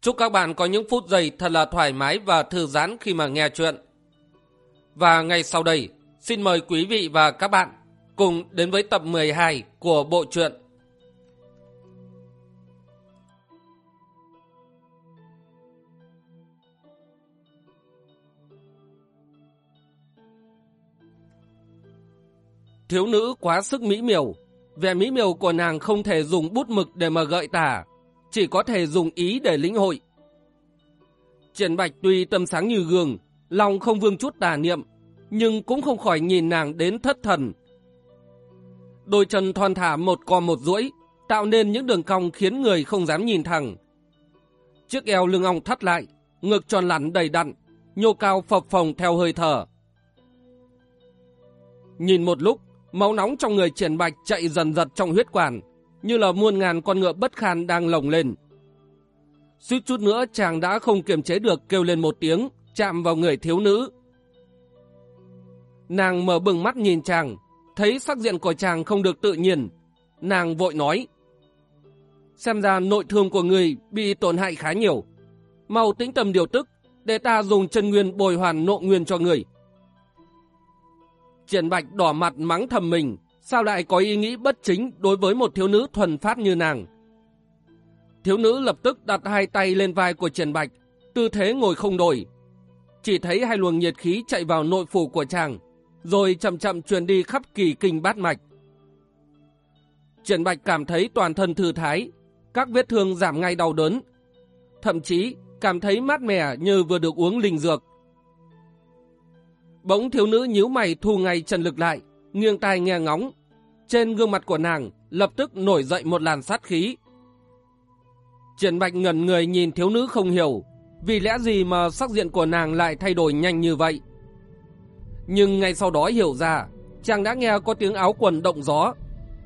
Chúc các bạn có những phút giây thật là thoải mái và thư giãn khi mà nghe chuyện. Và ngay sau đây, xin mời quý vị và các bạn cùng đến với tập 12 của bộ truyện Thiếu nữ quá sức mỹ miều, vẻ mỹ miều của nàng không thể dùng bút mực để mà gợi tả, chỉ có thể dùng ý để lĩnh hội. Triển Bạch tuy tâm sáng như gương, lòng không vương chút tà niệm, nhưng cũng không khỏi nhìn nàng đến thất thần. Đôi chân thon thả một co một duỗi, tạo nên những đường cong khiến người không dám nhìn thẳng. Chiếc eo lưng ong thắt lại, ngực tròn lẳn đầy đặn, nhô cao phập phồng theo hơi thở. Nhìn một lúc, máu nóng trong người triển bạch chạy dần dật trong huyết quản, như là muôn ngàn con ngựa bất khan đang lồng lên. Suýt chút nữa chàng đã không kiềm chế được kêu lên một tiếng, chạm vào người thiếu nữ. Nàng mở bừng mắt nhìn chàng, thấy sắc diện của chàng không được tự nhiên. Nàng vội nói, xem ra nội thương của người bị tổn hại khá nhiều. Mau tĩnh tâm điều tức, để ta dùng chân nguyên bồi hoàn nộ nguyên cho người. Triển Bạch đỏ mặt mắng thầm mình, sao lại có ý nghĩ bất chính đối với một thiếu nữ thuần phát như nàng. Thiếu nữ lập tức đặt hai tay lên vai của Trần Bạch, tư thế ngồi không đổi. Chỉ thấy hai luồng nhiệt khí chạy vào nội phủ của chàng, rồi chậm chậm truyền đi khắp kỳ kinh bát mạch. Trần Bạch cảm thấy toàn thân thư thái, các vết thương giảm ngay đau đớn, thậm chí cảm thấy mát mẻ như vừa được uống linh dược. Bỗng thiếu nữ nhíu mày thu ngay Trần lực lại, nghiêng tai nghe ngóng. Trên gương mặt của nàng lập tức nổi dậy một làn sát khí. Triển Bạch ngẩn người nhìn thiếu nữ không hiểu, vì lẽ gì mà sắc diện của nàng lại thay đổi nhanh như vậy. Nhưng ngay sau đó hiểu ra, chàng đã nghe có tiếng áo quần động gió,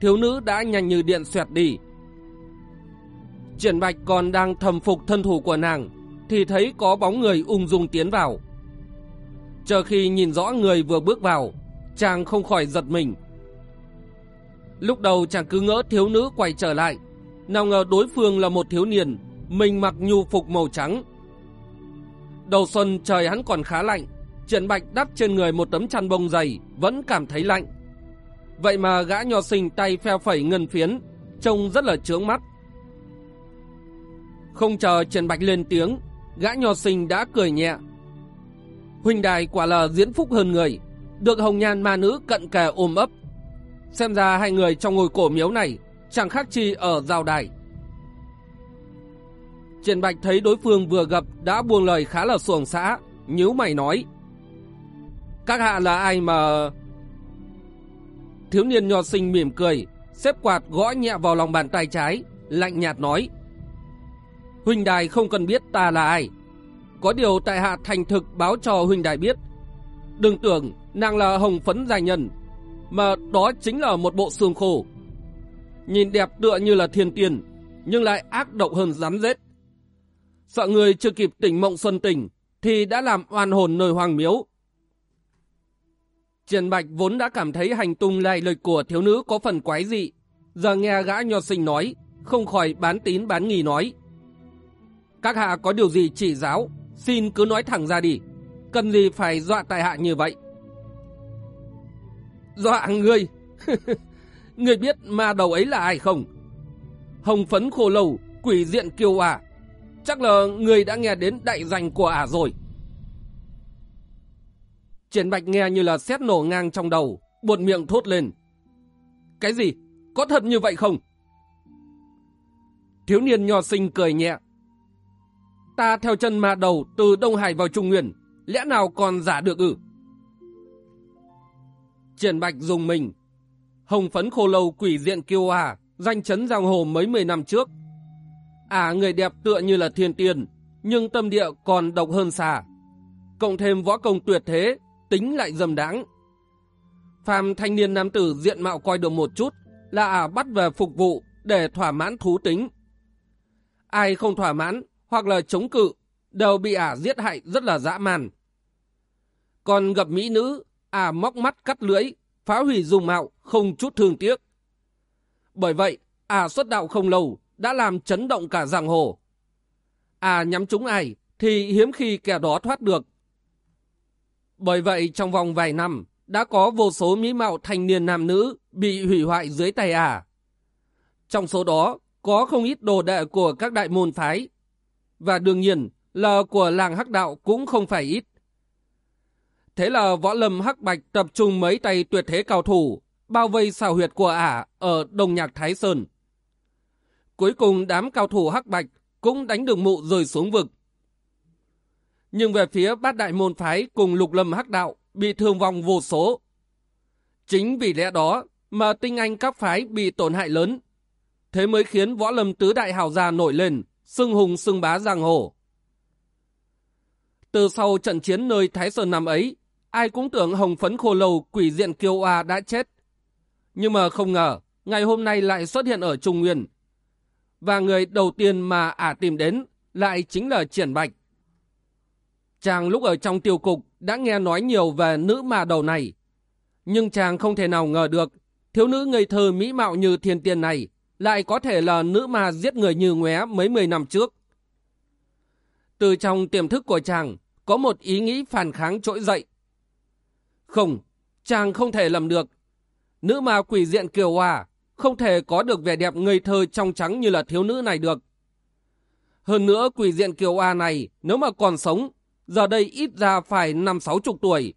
thiếu nữ đã nhanh như điện xoẹt đi. Triển Bạch còn đang thầm phục thân thủ của nàng, thì thấy có bóng người ung dung tiến vào. Chờ khi nhìn rõ người vừa bước vào, chàng không khỏi giật mình. Lúc đầu chàng cứ ngỡ thiếu nữ quay trở lại, nào ngờ đối phương là một thiếu niên, mình mặc nhu phục màu trắng. Đầu xuân trời hắn còn khá lạnh, Triển Bạch đắp trên người một tấm chăn bông dày, vẫn cảm thấy lạnh. Vậy mà gã nho sinh tay pheo phẩy ngân phiến, trông rất là trướng mắt. Không chờ Triển Bạch lên tiếng, gã nho sinh đã cười nhẹ. huynh đài quả là diễn phúc hơn người, được hồng nhan ma nữ cận kề ôm ấp. Xem ra hai người trong ngôi cổ miếu này chẳng khác chi ở giao đài. Triển Bạch thấy đối phương vừa gặp đã buông lời khá là xuồng xã, nhíu mày nói. Các hạ là ai mà... Thiếu niên nho sinh mỉm cười, xếp quạt gõ nhẹ vào lòng bàn tay trái, lạnh nhạt nói. Huỳnh đài không cần biết ta là ai. Có điều tại hạ thành thực báo cho Huỳnh đài biết. Đừng tưởng nàng là hồng phấn gia nhân, mà đó chính là một bộ xương khô. Nhìn đẹp tựa như là thiên tiền, nhưng lại ác độc hơn rắn rết. Sợ người chưa kịp tỉnh mộng xuân tỉnh, thì đã làm oan hồn nơi hoàng miếu. Triển Bạch vốn đã cảm thấy hành tung lai lịch của thiếu nữ có phần quái dị. Giờ nghe gã nho sinh nói, không khỏi bán tín bán nghi nói. Các hạ có điều gì chỉ giáo, xin cứ nói thẳng ra đi. Cần gì phải dọa tại hạ như vậy? Dọa ngươi? ngươi biết ma đầu ấy là ai không? Hồng phấn khô lâu, quỷ diện kiêu à. Chắc là ngươi đã nghe đến đại danh của ả rồi. Triển Bạch nghe như là xét nổ ngang trong đầu, buột miệng thốt lên. Cái gì? Có thật như vậy không? Thiếu niên nho sinh cười nhẹ. Ta theo chân ma đầu từ Đông Hải vào Trung Nguyên, lẽ nào còn giả được ư? Triển Bạch dùng mình. Hồng phấn khô lâu quỷ diện kiêu à, danh chấn giang hồ mấy mười năm trước. À người đẹp tựa như là thiên tiên, nhưng tâm địa còn độc hơn xà. Cộng thêm võ công tuyệt thế, tính lại dầm đáng. Phàm thanh niên nam tử diện mạo coi được một chút là à bắt về phục vụ để thỏa mãn thú tính. Ai không thỏa mãn hoặc là chống cự đều bị ả giết hại rất là dã man. Còn gặp mỹ nữ, à móc mắt cắt lưỡi, phá hủy dùng mạo, không chút thương tiếc. Bởi vậy, à xuất đạo không lâu, đã làm chấn động cả giang hồ. À nhắm trúng ai, thì hiếm khi kẻ đó thoát được. Bởi vậy, trong vòng vài năm, đã có vô số mỹ mạo thanh niên nam nữ bị hủy hoại dưới tay à. Trong số đó, có không ít đồ đệ của các đại môn phái. Và đương nhiên là của làng hắc đạo cũng không phải ít. Thế là võ lâm hắc bạch tập trung mấy tay tuyệt thế cao thủ, bao vây xào huyệt của ả ở Đông Nhạc Thái Sơn. Cuối cùng đám cao thủ hắc bạch cũng đánh được mụ rơi xuống vực. Nhưng về phía bát đại môn phái cùng lục lâm hắc đạo bị thương vong vô số. Chính vì lẽ đó mà tinh anh các phái bị tổn hại lớn. Thế mới khiến võ lâm tứ đại hào gia nổi lên, xưng hùng xưng bá giang hồ. Từ sau trận chiến nơi Thái Sơn năm ấy, ai cũng tưởng hồng phấn khô lâu quỷ diện kiêu oa đã chết. Nhưng mà không ngờ, ngày hôm nay lại xuất hiện ở Trung Nguyên. Và người đầu tiên mà ả tìm đến lại chính là Triển Bạch. Chàng lúc ở trong tiêu cục đã nghe nói nhiều về nữ ma đầu này. Nhưng chàng không thể nào ngờ được thiếu nữ ngây thơ mỹ mạo như thiên tiên này lại có thể là nữ ma giết người như ngóe mấy mươi năm trước. Từ trong tiềm thức của chàng có một ý nghĩ phản kháng trỗi dậy. Không, chàng không thể làm được. Nữ ma quỷ diện kiều hòa không thể có được vẻ đẹp ngây thơ trong trắng như là thiếu nữ này được. Hơn nữa quỷ diện kiều hòa này nếu mà còn sống giờ đây ít ra phải năm sáu chục tuổi.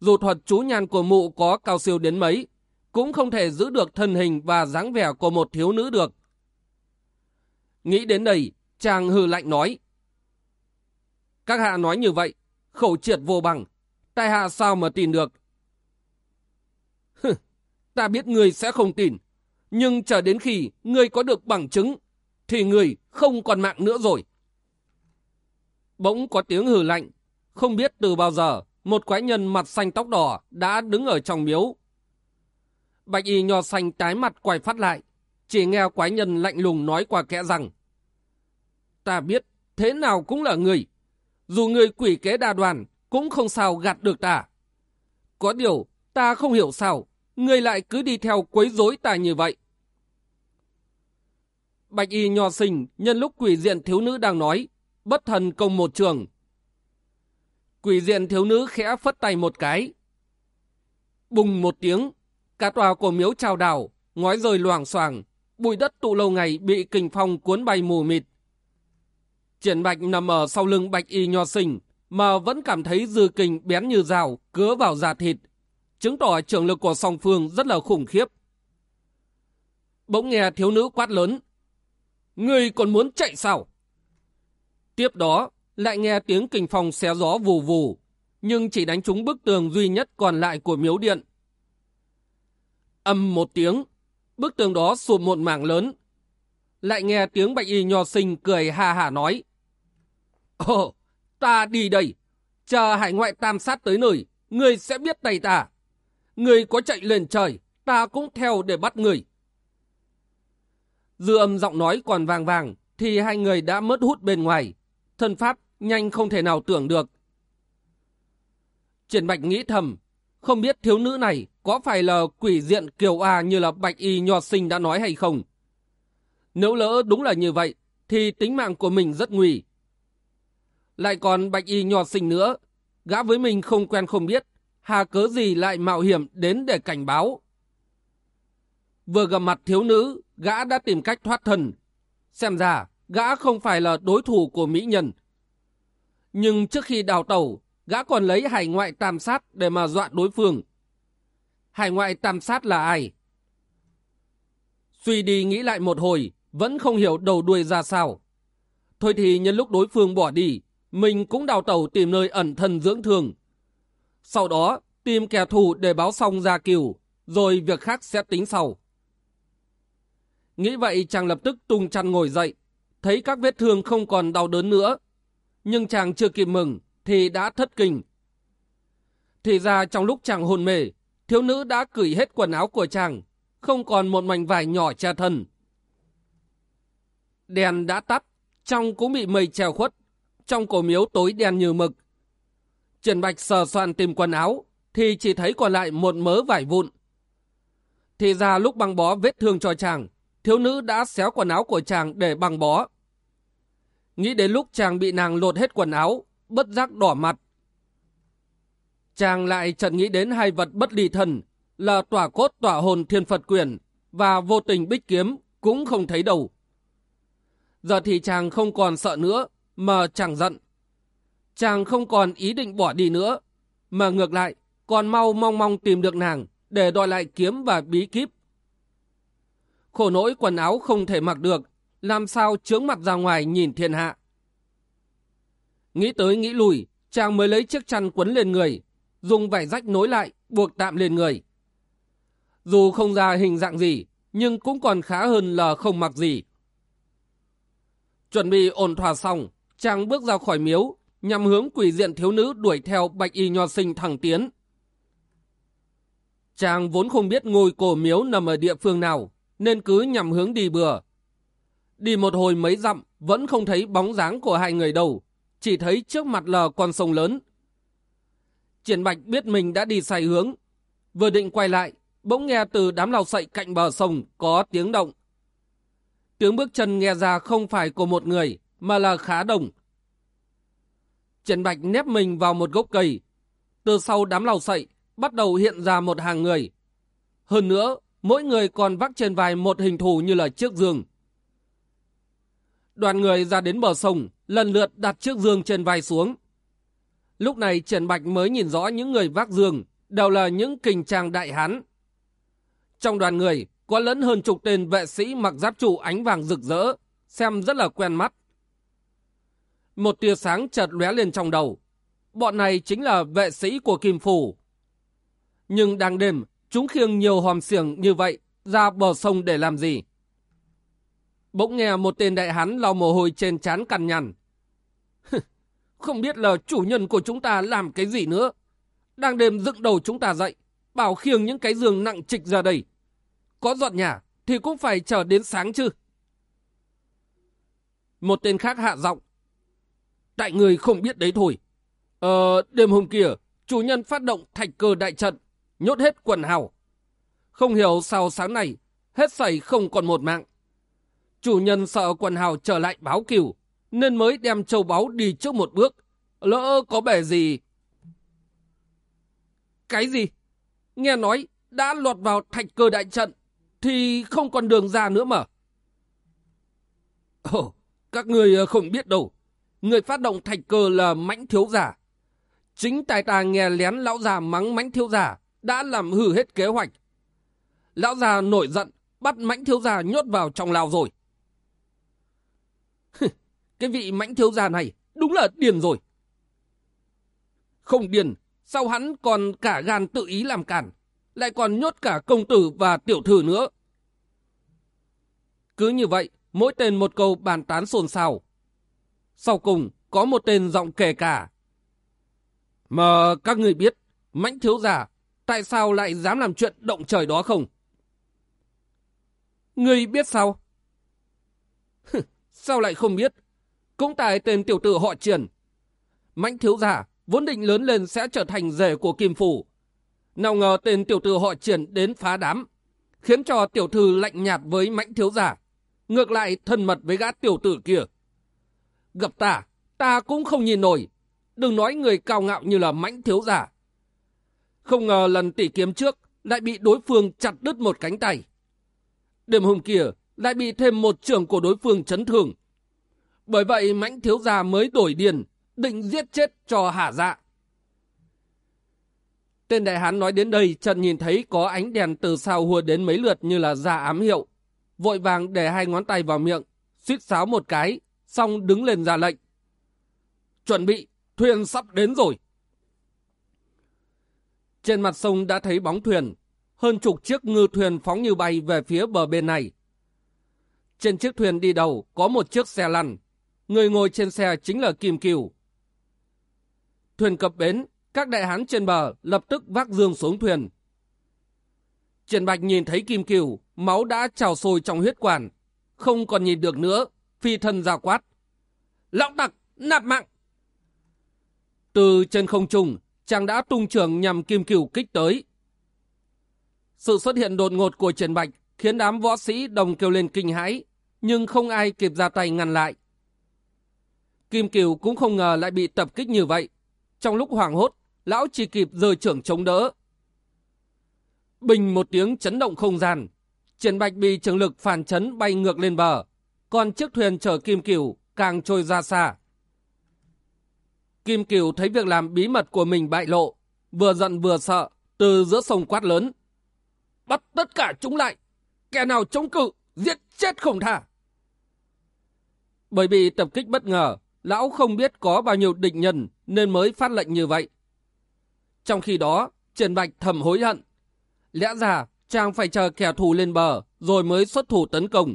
Dù thuật chú nhan của mụ có cao siêu đến mấy, cũng không thể giữ được thân hình và dáng vẻ của một thiếu nữ được. Nghĩ đến đây, chàng hừ lạnh nói. Các hạ nói như vậy, khẩu triệt vô bằng, tại hạ sao mà tin được. Hừ, ta biết người sẽ không tin, nhưng chờ đến khi người có được bằng chứng, thì người không còn mạng nữa rồi. Bỗng có tiếng hừ lạnh, không biết từ bao giờ, một quái nhân mặt xanh tóc đỏ đã đứng ở trong miếu. Bạch y nho xanh tái mặt quay phát lại, chỉ nghe quái nhân lạnh lùng nói qua kẽ rằng Ta biết, thế nào cũng là người. Dù người quỷ kế đa đoàn, cũng không sao gạt được ta. Có điều, ta không hiểu sao, người lại cứ đi theo quấy rối ta như vậy. Bạch y nho sinh nhân lúc quỷ diện thiếu nữ đang nói, bất thần công một trường. Quỷ diện thiếu nữ khẽ phất tay một cái. Bùng một tiếng, cả tòa của miếu trào đảo, ngói rơi loảng xoảng, bụi đất tụ lâu ngày bị kình phong cuốn bay mù mịt. Triển bạch nằm ở sau lưng bạch y nho sinh, mà vẫn cảm thấy dư kình bén như rào, cứa vào da thịt, chứng tỏ trường lực của song phương rất là khủng khiếp. Bỗng nghe thiếu nữ quát lớn. Người còn muốn chạy sao? Tiếp đó, lại nghe tiếng kình phong xé gió vù vù, nhưng chỉ đánh trúng bức tường duy nhất còn lại của miếu điện. Âm một tiếng, bức tường đó sụp một mảng lớn. Lại nghe tiếng bạch y nho sinh cười hà hà nói. Ồ, ta đi đây. Chờ hải ngoại tam sát tới nơi, người sẽ biết tay ta. Người có chạy lên trời, ta cũng theo để bắt người. Dư âm giọng nói còn vàng vàng, thì hai người đã mất hút bên ngoài thân pháp nhanh không thể nào tưởng được. Triển Bạch nghĩ thầm, không biết thiếu nữ này có phải là quỷ diện kiều A như là Bạch Y Nho Sinh đã nói hay không. Nếu lỡ đúng là như vậy, thì tính mạng của mình rất nguy. Lại còn Bạch Y nhọt Sinh nữa, gã với mình không quen không biết, hà cớ gì lại mạo hiểm đến để cảnh báo. Vừa gặp mặt thiếu nữ, gã đã tìm cách thoát thân. Xem ra, gã không phải là đối thủ của mỹ nhân. Nhưng trước khi đào tẩu, gã còn lấy hải ngoại tam sát để mà dọa đối phương. Hải ngoại tam sát là ai? Suy đi nghĩ lại một hồi, vẫn không hiểu đầu đuôi ra sao. Thôi thì nhân lúc đối phương bỏ đi, mình cũng đào tẩu tìm nơi ẩn thân dưỡng thương. Sau đó, tìm kẻ thù để báo xong ra cừu, rồi việc khác sẽ tính sau. Nghĩ vậy chàng lập tức tung chăn ngồi dậy, thấy các vết thương không còn đau đớn nữa, nhưng chàng chưa kịp mừng thì đã thất kinh. Thì ra trong lúc chàng hôn mê, thiếu nữ đã cởi hết quần áo của chàng, không còn một mảnh vải nhỏ che thân. Đèn đã tắt, trong cũng bị mây che khuất, trong cổ miếu tối đen như mực. Trần Bạch sờ soạn tìm quần áo, thì chỉ thấy còn lại một mớ vải vụn. Thì ra lúc băng bó vết thương cho chàng, thiếu nữ đã xéo quần áo của chàng để băng bó. Nghĩ đến lúc chàng bị nàng lột hết quần áo, bất giác đỏ mặt. Chàng lại chợt nghĩ đến hai vật bất ly thân là tỏa cốt tỏa hồn thiên Phật quyền và vô tình bích kiếm cũng không thấy đâu. Giờ thì chàng không còn sợ nữa, mà chàng giận. Chàng không còn ý định bỏ đi nữa, mà ngược lại, còn mau mong mong tìm được nàng để đòi lại kiếm và bí kíp. Khổ nỗi quần áo không thể mặc được, làm sao trướng mặt ra ngoài nhìn thiên hạ. Nghĩ tới nghĩ lùi, chàng mới lấy chiếc chăn quấn lên người, dùng vải rách nối lại, buộc tạm lên người. Dù không ra hình dạng gì, nhưng cũng còn khá hơn là không mặc gì. Chuẩn bị ổn thỏa xong, chàng bước ra khỏi miếu, nhằm hướng quỷ diện thiếu nữ đuổi theo bạch y nho sinh thẳng tiến. Chàng vốn không biết ngôi cổ miếu nằm ở địa phương nào, nên cứ nhằm hướng đi bừa. Đi một hồi mấy dặm, vẫn không thấy bóng dáng của hai người đâu, chỉ thấy trước mặt là con sông lớn. Triển Bạch biết mình đã đi sai hướng, vừa định quay lại, bỗng nghe từ đám lau sậy cạnh bờ sông có tiếng động. Tiếng bước chân nghe ra không phải của một người, mà là khá đồng. Trần Bạch nép mình vào một gốc cây. Từ sau đám lau sậy, bắt đầu hiện ra một hàng người. Hơn nữa, mỗi người còn vác trên vai một hình thù như là chiếc giường. Đoàn người ra đến bờ sông, lần lượt đặt chiếc giường trên vai xuống. Lúc này Trần Bạch mới nhìn rõ những người vác giường, đều là những kình trang đại hán. Trong đoàn người, có lẫn hơn chục tên vệ sĩ mặc giáp trụ ánh vàng rực rỡ, xem rất là quen mắt. Một tia sáng chợt lóe lên trong đầu. Bọn này chính là vệ sĩ của Kim Phủ. Nhưng đang đêm, chúng khiêng nhiều hòm xiềng như vậy ra bờ sông để làm gì? Bỗng nghe một tên đại hán lau mồ hôi trên trán cằn nhằn. Không biết là chủ nhân của chúng ta làm cái gì nữa. Đang đêm dựng đầu chúng ta dậy, bảo khiêng những cái giường nặng trịch ra đây. Có dọn nhà thì cũng phải chờ đến sáng chứ. Một tên khác hạ giọng. Tại người không biết đấy thôi. Ờ, đêm hôm kia, chủ nhân phát động thạch cơ đại trận, nhốt hết quần hào. Không hiểu sao sáng nay, hết sảy không còn một mạng. Chủ nhân sợ quần hào trở lại báo cửu, nên mới đem châu báu đi trước một bước. Lỡ có bể gì? Cái gì? Nghe nói đã lọt vào thạch cơ đại trận, thì không còn đường ra nữa mà. Ồ, các người không biết đâu. Người phát động thạch cơ là mãnh thiếu giả. Chính tài tà nghe lén lão già mắng mãnh thiếu giả đã làm hư hết kế hoạch. Lão già nổi giận, bắt mãnh thiếu giả nhốt vào trong lao rồi. Cái vị mãnh thiếu giả này đúng là điền rồi. Không điền, sao hắn còn cả gan tự ý làm cản, lại còn nhốt cả công tử và tiểu thư nữa. Cứ như vậy, mỗi tên một câu bàn tán xôn xao. Sau cùng, có một tên giọng kể cả. Mà các người biết, mãnh thiếu giả tại sao lại dám làm chuyện động trời đó không? Người biết sao? sao lại không biết? Cũng tại tên tiểu tử họ triển. Mãnh thiếu giả vốn định lớn lên sẽ trở thành rể của Kim Phủ. Nào ngờ tên tiểu tử họ triển đến phá đám, khiến cho tiểu thư lạnh nhạt với mãnh thiếu giả ngược lại thân mật với gã tiểu tử kia. Gặp ta, ta cũng không nhìn nổi, đừng nói người cao ngạo như là mãnh thiếu gia. Không ngờ lần tỉ kiếm trước lại bị đối phương chặt đứt một cánh tay. Đêm hôm kia lại bị thêm một trưởng của đối phương chấn thương. Bởi vậy mãnh thiếu gia mới đổi điền, định giết chết cho hạ dạ. Tên đại hán nói đến đây, Trần nhìn thấy có ánh đèn từ sau hùa đến mấy lượt như là ra ám hiệu. Vội vàng để hai ngón tay vào miệng, suýt sáo một cái, xong đứng lên ra lệnh. Chuẩn bị, thuyền sắp đến rồi. Trên mặt sông đã thấy bóng thuyền, hơn chục chiếc ngư thuyền phóng như bay về phía bờ bên này. Trên chiếc thuyền đi đầu có một chiếc xe lăn, người ngồi trên xe chính là Kim Kiều. Thuyền cập bến, các đại hán trên bờ lập tức vác dương xuống thuyền. Trần Bạch nhìn thấy Kim Kiều, máu đã trào sôi trong huyết quản, không còn nhìn được nữa, phi thân ra quát. Lão tặc, nạp mạng! Từ trên không trung, chàng đã tung trường nhằm Kim Kiều kích tới. Sự xuất hiện đột ngột của Trần Bạch khiến đám võ sĩ đồng kêu lên kinh hãi, nhưng không ai kịp ra tay ngăn lại. Kim Kiều cũng không ngờ lại bị tập kích như vậy. Trong lúc hoảng hốt, lão chỉ kịp rời trưởng chống đỡ. Bình một tiếng chấn động không gian. Triển Bạch bị trường lực phản chấn bay ngược lên bờ. Còn chiếc thuyền chở Kim Cửu càng trôi ra xa. Kim Cửu thấy việc làm bí mật của mình bại lộ. Vừa giận vừa sợ, từ giữa sông quát lớn. Bắt tất cả chúng lại. Kẻ nào chống cự, giết chết không tha. Bởi bị tập kích bất ngờ, lão không biết có bao nhiêu địch nhân nên mới phát lệnh như vậy. Trong khi đó, Trần Bạch thầm hối hận. Lẽ ra, chàng phải chờ kẻ thù lên bờ rồi mới xuất thủ tấn công.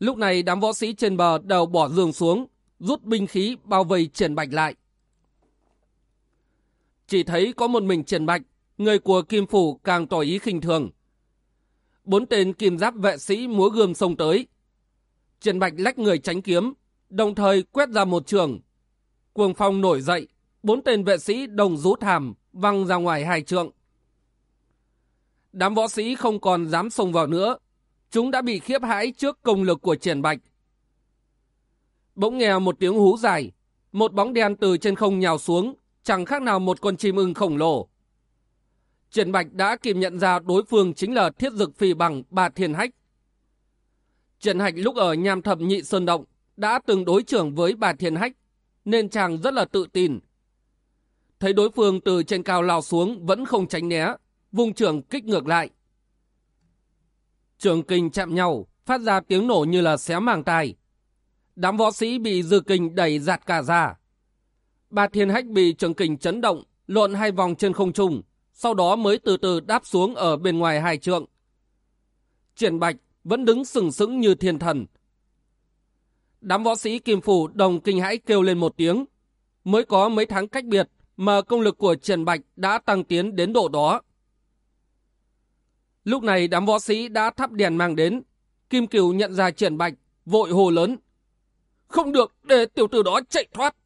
Lúc này đám võ sĩ trên bờ đều bỏ giường xuống, rút binh khí bao vây triển Bạch lại. Chỉ thấy có một mình triển Bạch, người của Kim Phủ càng tỏ ý khinh thường. Bốn tên kim giáp vệ sĩ múa gươm xông tới. triển Bạch lách người tránh kiếm, đồng thời quét ra một trường. Cuồng phong nổi dậy, bốn tên vệ sĩ đồng rú thảm, văng ra ngoài hai trượng. Đám võ sĩ không còn dám xông vào nữa, chúng đã bị khiếp hãi trước công lực của triển bạch. Bỗng nghe một tiếng hú dài, một bóng đen từ trên không nhào xuống, chẳng khác nào một con chim ưng khổng lồ. Triển Bạch đã kịp nhận ra đối phương chính là thiết dực phì bằng bà Thiên Hách. Triển Hạch lúc ở nham thập nhị sơn động đã từng đối trưởng với bà Thiên Hách, nên chàng rất là tự tin. Thấy đối phương từ trên cao lao xuống vẫn không tránh né, vùng trưởng kích ngược lại. Trường kinh chạm nhau, phát ra tiếng nổ như là xé màng tai. Đám võ sĩ bị dư kinh đẩy giạt cả ra. Bà Thiên Hách bị trường kình chấn động, lộn hai vòng trên không trung, sau đó mới từ từ đáp xuống ở bên ngoài hai trượng. Triển Bạch vẫn đứng sừng sững như thiên thần. Đám võ sĩ Kim Phủ đồng kinh hãi kêu lên một tiếng. Mới có mấy tháng cách biệt mà công lực của Triển Bạch đã tăng tiến đến độ đó. Lúc này đám võ sĩ đã thắp đèn mang đến. Kim Kiều nhận ra Triển Bạch, vội hồ lớn. Không được để tiểu tử đó chạy thoát.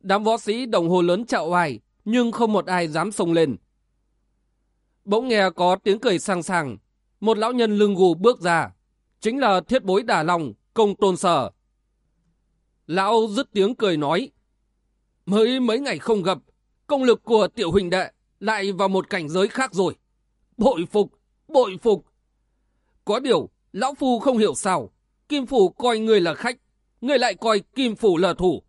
Đám võ sĩ đồng hồ lớn chạo hoài, nhưng không một ai dám xông lên. Bỗng nghe có tiếng cười sang sàng, một lão nhân lưng gù bước ra, chính là thiết bối đà lòng, công tôn sở. Lão dứt tiếng cười nói, mới mấy ngày không gặp, công lực của tiểu huỳnh đệ lại vào một cảnh giới khác rồi. Bội phục, bội phục. Có điều, lão phu không hiểu sao, kim phủ coi người là khách, người lại coi kim phủ là thủ.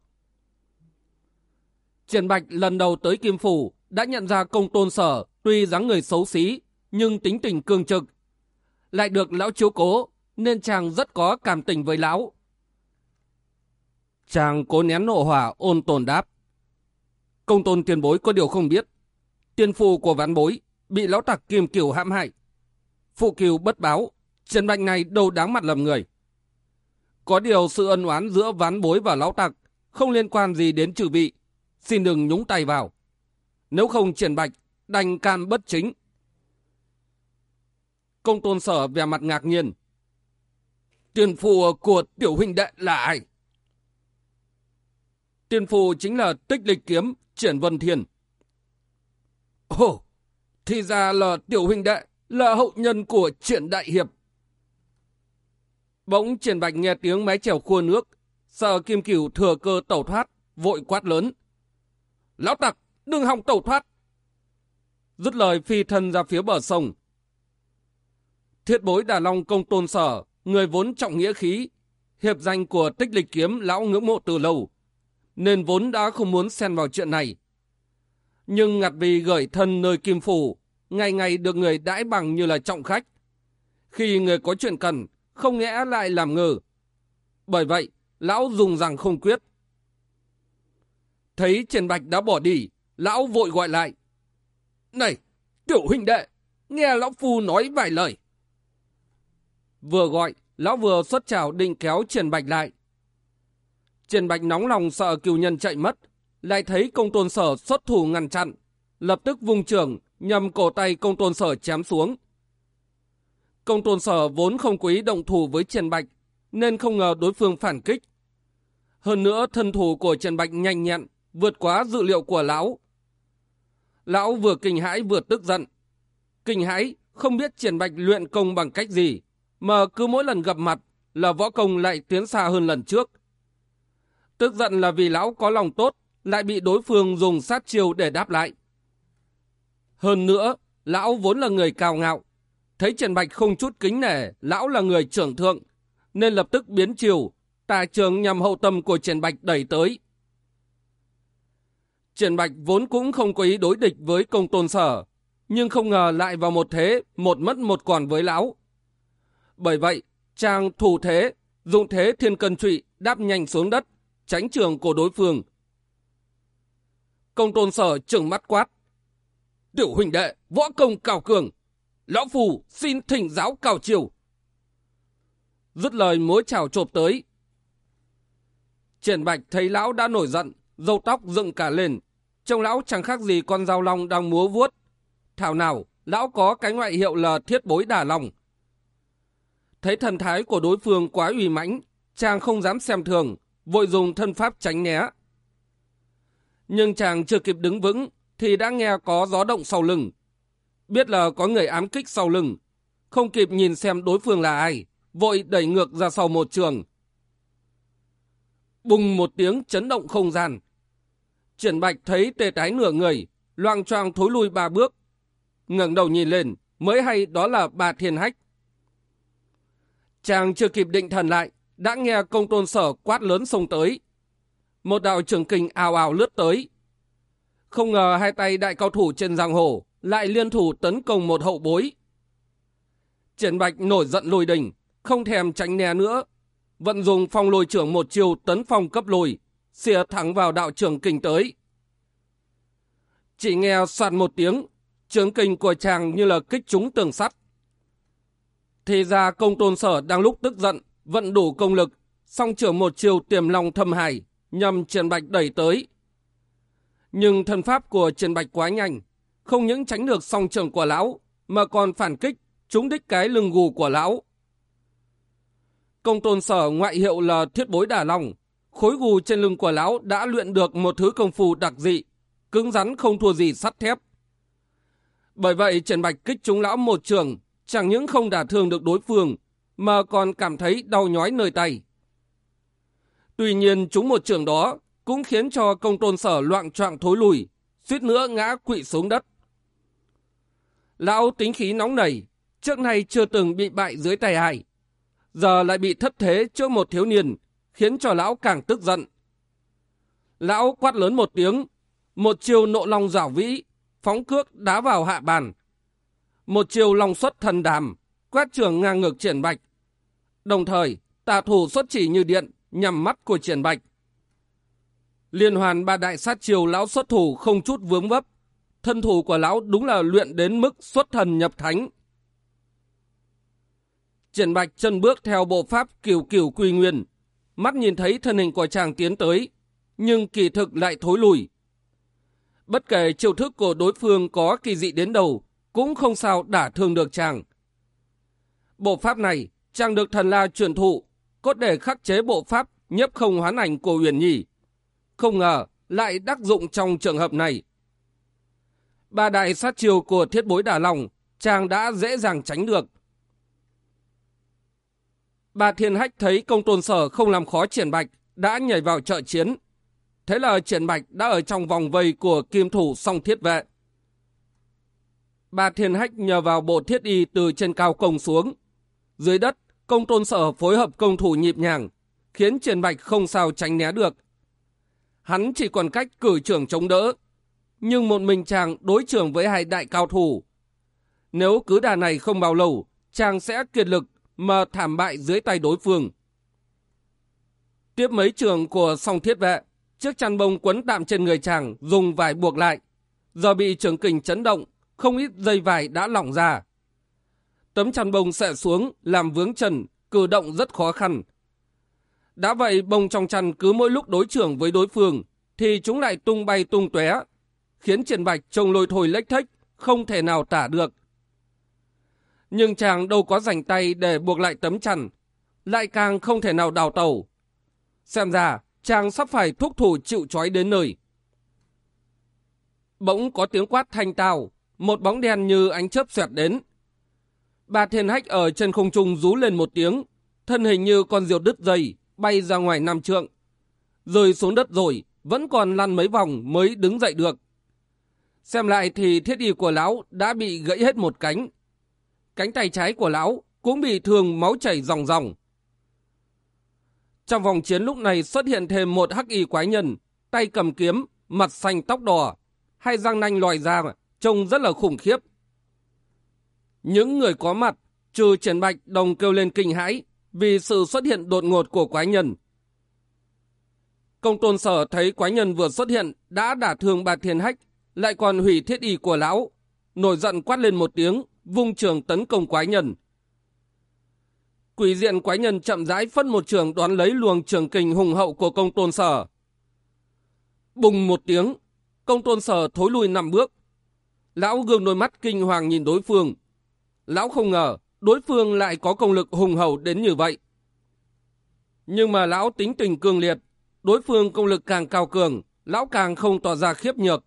Triển Bạch lần đầu tới Kim Phủ đã nhận ra công tôn sở tuy dáng người xấu xí nhưng tính tình cương trực. Lại được lão chiếu cố nên chàng rất có cảm tình với lão. Chàng cố nén nộ hỏa ôn tồn đáp. Công tôn tiền bối có điều không biết. Tiên phu của ván bối bị lão tặc kiềm kiều hãm hại. Phụ kiều bất báo, Trần Bạch này đâu đáng mặt lầm người. Có điều sự ân oán giữa ván bối và lão tặc không liên quan gì đến trừ vị xin đừng nhúng tay vào. Nếu không triển bạch, đành can bất chính. Công tôn sở vẻ mặt ngạc nhiên. Tiền phù của tiểu huynh đệ là ai? Tiền phù chính là tích lịch kiếm triển vân thiền Ồ, thì ra là tiểu huynh đệ, là hậu nhân của triển đại hiệp. Bỗng triển bạch nghe tiếng máy chèo khua nước, sợ kim cửu thừa cơ tẩu thoát, vội quát lớn. Lão tặc, đừng hòng tẩu thoát. Dứt lời phi thân ra phía bờ sông. Thiết bối Đà Long công tôn sở, người vốn trọng nghĩa khí, hiệp danh của tích lịch kiếm lão ngưỡng mộ từ lâu, nên vốn đã không muốn xen vào chuyện này. Nhưng ngặt vì gửi thân nơi kim phủ, ngày ngày được người đãi bằng như là trọng khách. Khi người có chuyện cần, không nghĩa lại làm ngờ. Bởi vậy, lão dùng rằng không quyết. Thấy Trần Bạch đã bỏ đi, lão vội gọi lại. Này, tiểu huynh đệ, nghe lão phu nói vài lời. Vừa gọi, lão vừa xuất trào định kéo Triển Bạch lại. Triển Bạch nóng lòng sợ cừu nhân chạy mất, lại thấy công tôn sở xuất thủ ngăn chặn, lập tức vung trường nhằm cổ tay công tôn sở chém xuống. Công tôn sở vốn không quý động thủ với trần Bạch, nên không ngờ đối phương phản kích. Hơn nữa thân thủ của trần Bạch nhanh nhẹn, vượt quá dự liệu của lão. Lão vừa kinh hãi vừa tức giận. Kinh hãi không biết trần Bạch luyện công bằng cách gì, mà cứ mỗi lần gặp mặt là võ công lại tiến xa hơn lần trước. Tức giận là vì lão có lòng tốt, lại bị đối phương dùng sát chiêu để đáp lại. Hơn nữa, lão vốn là người cao ngạo. Thấy Trần Bạch không chút kính nể, lão là người trưởng thượng, nên lập tức biến chiều, tà trường nhằm hậu tâm của Trần Bạch đẩy tới. Trần Bạch vốn cũng không có ý đối địch với công tôn sở, nhưng không ngờ lại vào một thế, một mất một còn với lão. Bởi vậy, chàng thủ thế, dụng thế thiên cân trụy, đáp nhanh xuống đất, tránh trường của đối phương. Công tôn sở trừng mắt quát. Tiểu huynh đệ, võ công cao cường. Lão phù xin thỉnh giáo cao chiều. Dứt lời mối chào chộp tới. Triển bạch thấy lão đã nổi giận, dâu tóc dựng cả lên. Trông lão chẳng khác gì con dao long đang múa vuốt. Thảo nào, lão có cái ngoại hiệu là thiết bối đà lòng Thấy thần thái của đối phương quá uy mãnh, chàng không dám xem thường, vội dùng thân pháp tránh né. Nhưng chàng chưa kịp đứng vững, thì đã nghe có gió động sau lưng. Biết là có người ám kích sau lưng, không kịp nhìn xem đối phương là ai, vội đẩy ngược ra sau một trường. Bùng một tiếng chấn động không gian. Triển Bạch thấy tê tái nửa người, loang choang thối lui ba bước. ngẩng đầu nhìn lên, mới hay đó là bà Thiên Hách. Chàng chưa kịp định thần lại, đã nghe công tôn sở quát lớn xông tới. Một đạo trường kình ào ào lướt tới. Không ngờ hai tay đại cao thủ trên giang hồ lại liên thủ tấn công một hậu bối. Triển Bạch nổi giận lùi đỉnh, không thèm tránh né nữa. Vận dùng phong lôi trưởng một chiều tấn phong cấp lùi, xìa thẳng vào đạo trưởng kình tới. Chỉ nghe soạt một tiếng, trường kình của chàng như là kích trúng tường sắt. Thì ra công tôn sở đang lúc tức giận, vận đủ công lực, song trưởng một chiều tiềm lòng thâm hải, nhằm Triển Bạch đẩy tới. Nhưng thân pháp của Trần Bạch quá nhanh, không những tránh được song trưởng của lão, mà còn phản kích, trúng đích cái lưng gù của lão. Công tôn sở ngoại hiệu là thiết bối đà long, khối gù trên lưng của lão đã luyện được một thứ công phu đặc dị, cứng rắn không thua gì sắt thép. Bởi vậy Trần Bạch kích trúng lão một trường, chẳng những không đả thương được đối phương, mà còn cảm thấy đau nhói nơi tay. Tuy nhiên chúng một trường đó cũng khiến cho công tôn sở loạn trọng thối lùi, suýt nữa ngã quỵ xuống đất. Lão tính khí nóng nảy, trước nay chưa từng bị bại dưới tay ai. Giờ lại bị thất thế trước một thiếu niên, khiến cho lão càng tức giận. Lão quát lớn một tiếng, một chiều nộ lòng rảo vĩ, phóng cước đá vào hạ bàn. Một chiều lòng xuất thần đàm, quét trường ngang ngược triển bạch. Đồng thời, tà thủ xuất chỉ như điện, nhằm mắt của triển bạch. Liên hoàn ba đại sát chiều lão xuất thủ không chút vướng vấp. Thân thủ của lão đúng là luyện đến mức xuất thần nhập thánh. Triển bạch chân bước theo bộ pháp kiểu kiểu quy nguyên. Mắt nhìn thấy thân hình của chàng tiến tới, nhưng kỳ thực lại thối lùi. Bất kể chiêu thức của đối phương có kỳ dị đến đầu, cũng không sao đả thương được chàng. Bộ pháp này, chàng được thần la truyền thụ, cốt để khắc chế bộ pháp nhấp không hoán ảnh của Huyền Nhi. Không ngờ, lại đắc dụng trong trường hợp này. Ba đại sát chiêu của thiết bối đà lòng, chàng đã dễ dàng tránh được. Bà Thiên Hách thấy công tôn sở không làm khó triển bạch, đã nhảy vào trợ chiến. Thế là triển bạch đã ở trong vòng vây của kim thủ song thiết vệ. Bà Thiên Hách nhờ vào bộ thiết y từ trên cao công xuống. Dưới đất, công tôn sở phối hợp công thủ nhịp nhàng, khiến triển bạch không sao tránh né được. Hắn chỉ còn cách cử trưởng chống đỡ, nhưng một mình chàng đối trưởng với hai đại cao thủ. Nếu cứ đà này không bao lâu, chàng sẽ kiệt lực mà thảm bại dưới tay đối phương. Tiếp mấy trường của song thiết vệ, chiếc chăn bông quấn tạm trên người chàng dùng vải buộc lại. Do bị trường kình chấn động, không ít dây vải đã lỏng ra. Tấm chăn bông xẹ xuống làm vướng chân, cử động rất khó khăn. Đã vậy bông trong chăn cứ mỗi lúc đối trưởng với đối phương thì chúng lại tung bay tung tóe, khiến Triển Bạch trông lôi thôi lếch thếch, không thể nào tả được. Nhưng chàng đâu có rảnh tay để buộc lại tấm chăn, lại càng không thể nào đào tàu. Xem ra, chàng sắp phải thúc thủ chịu trói đến nơi. Bỗng có tiếng quát thanh tào, một bóng đen như ánh chớp xoẹt đến. Bà thiên hách ở trên không trung rú lên một tiếng, thân hình như con diều đứt dây, bay ra ngoài năm trượng. Rơi xuống đất rồi, vẫn còn lăn mấy vòng mới đứng dậy được. Xem lại thì thiết y của lão đã bị gãy hết một cánh. Cánh tay trái của lão cũng bị thương máu chảy ròng ròng. Trong vòng chiến lúc này xuất hiện thêm một hắc y quái nhân, tay cầm kiếm, mặt xanh tóc đỏ, hai răng nanh lòi ra, trông rất là khủng khiếp. Những người có mặt, trừ Trần Bạch đồng kêu lên kinh hãi vì sự xuất hiện đột ngột của quái nhân. Công tôn sở thấy quái nhân vừa xuất hiện đã đả thương bà thiên hách, lại còn hủy thiết y của lão. Nổi giận quát lên một tiếng, vung trường tấn công quái nhân. Quỷ diện quái nhân chậm rãi phân một trường đoán lấy luồng trường kình hùng hậu của công tôn sở. Bùng một tiếng, công tôn sở thối lui năm bước. Lão gương đôi mắt kinh hoàng nhìn đối phương. Lão không ngờ đối phương lại có công lực hùng hậu đến như vậy. Nhưng mà lão tính tình cường liệt, đối phương công lực càng cao cường, lão càng không tỏ ra khiếp nhược.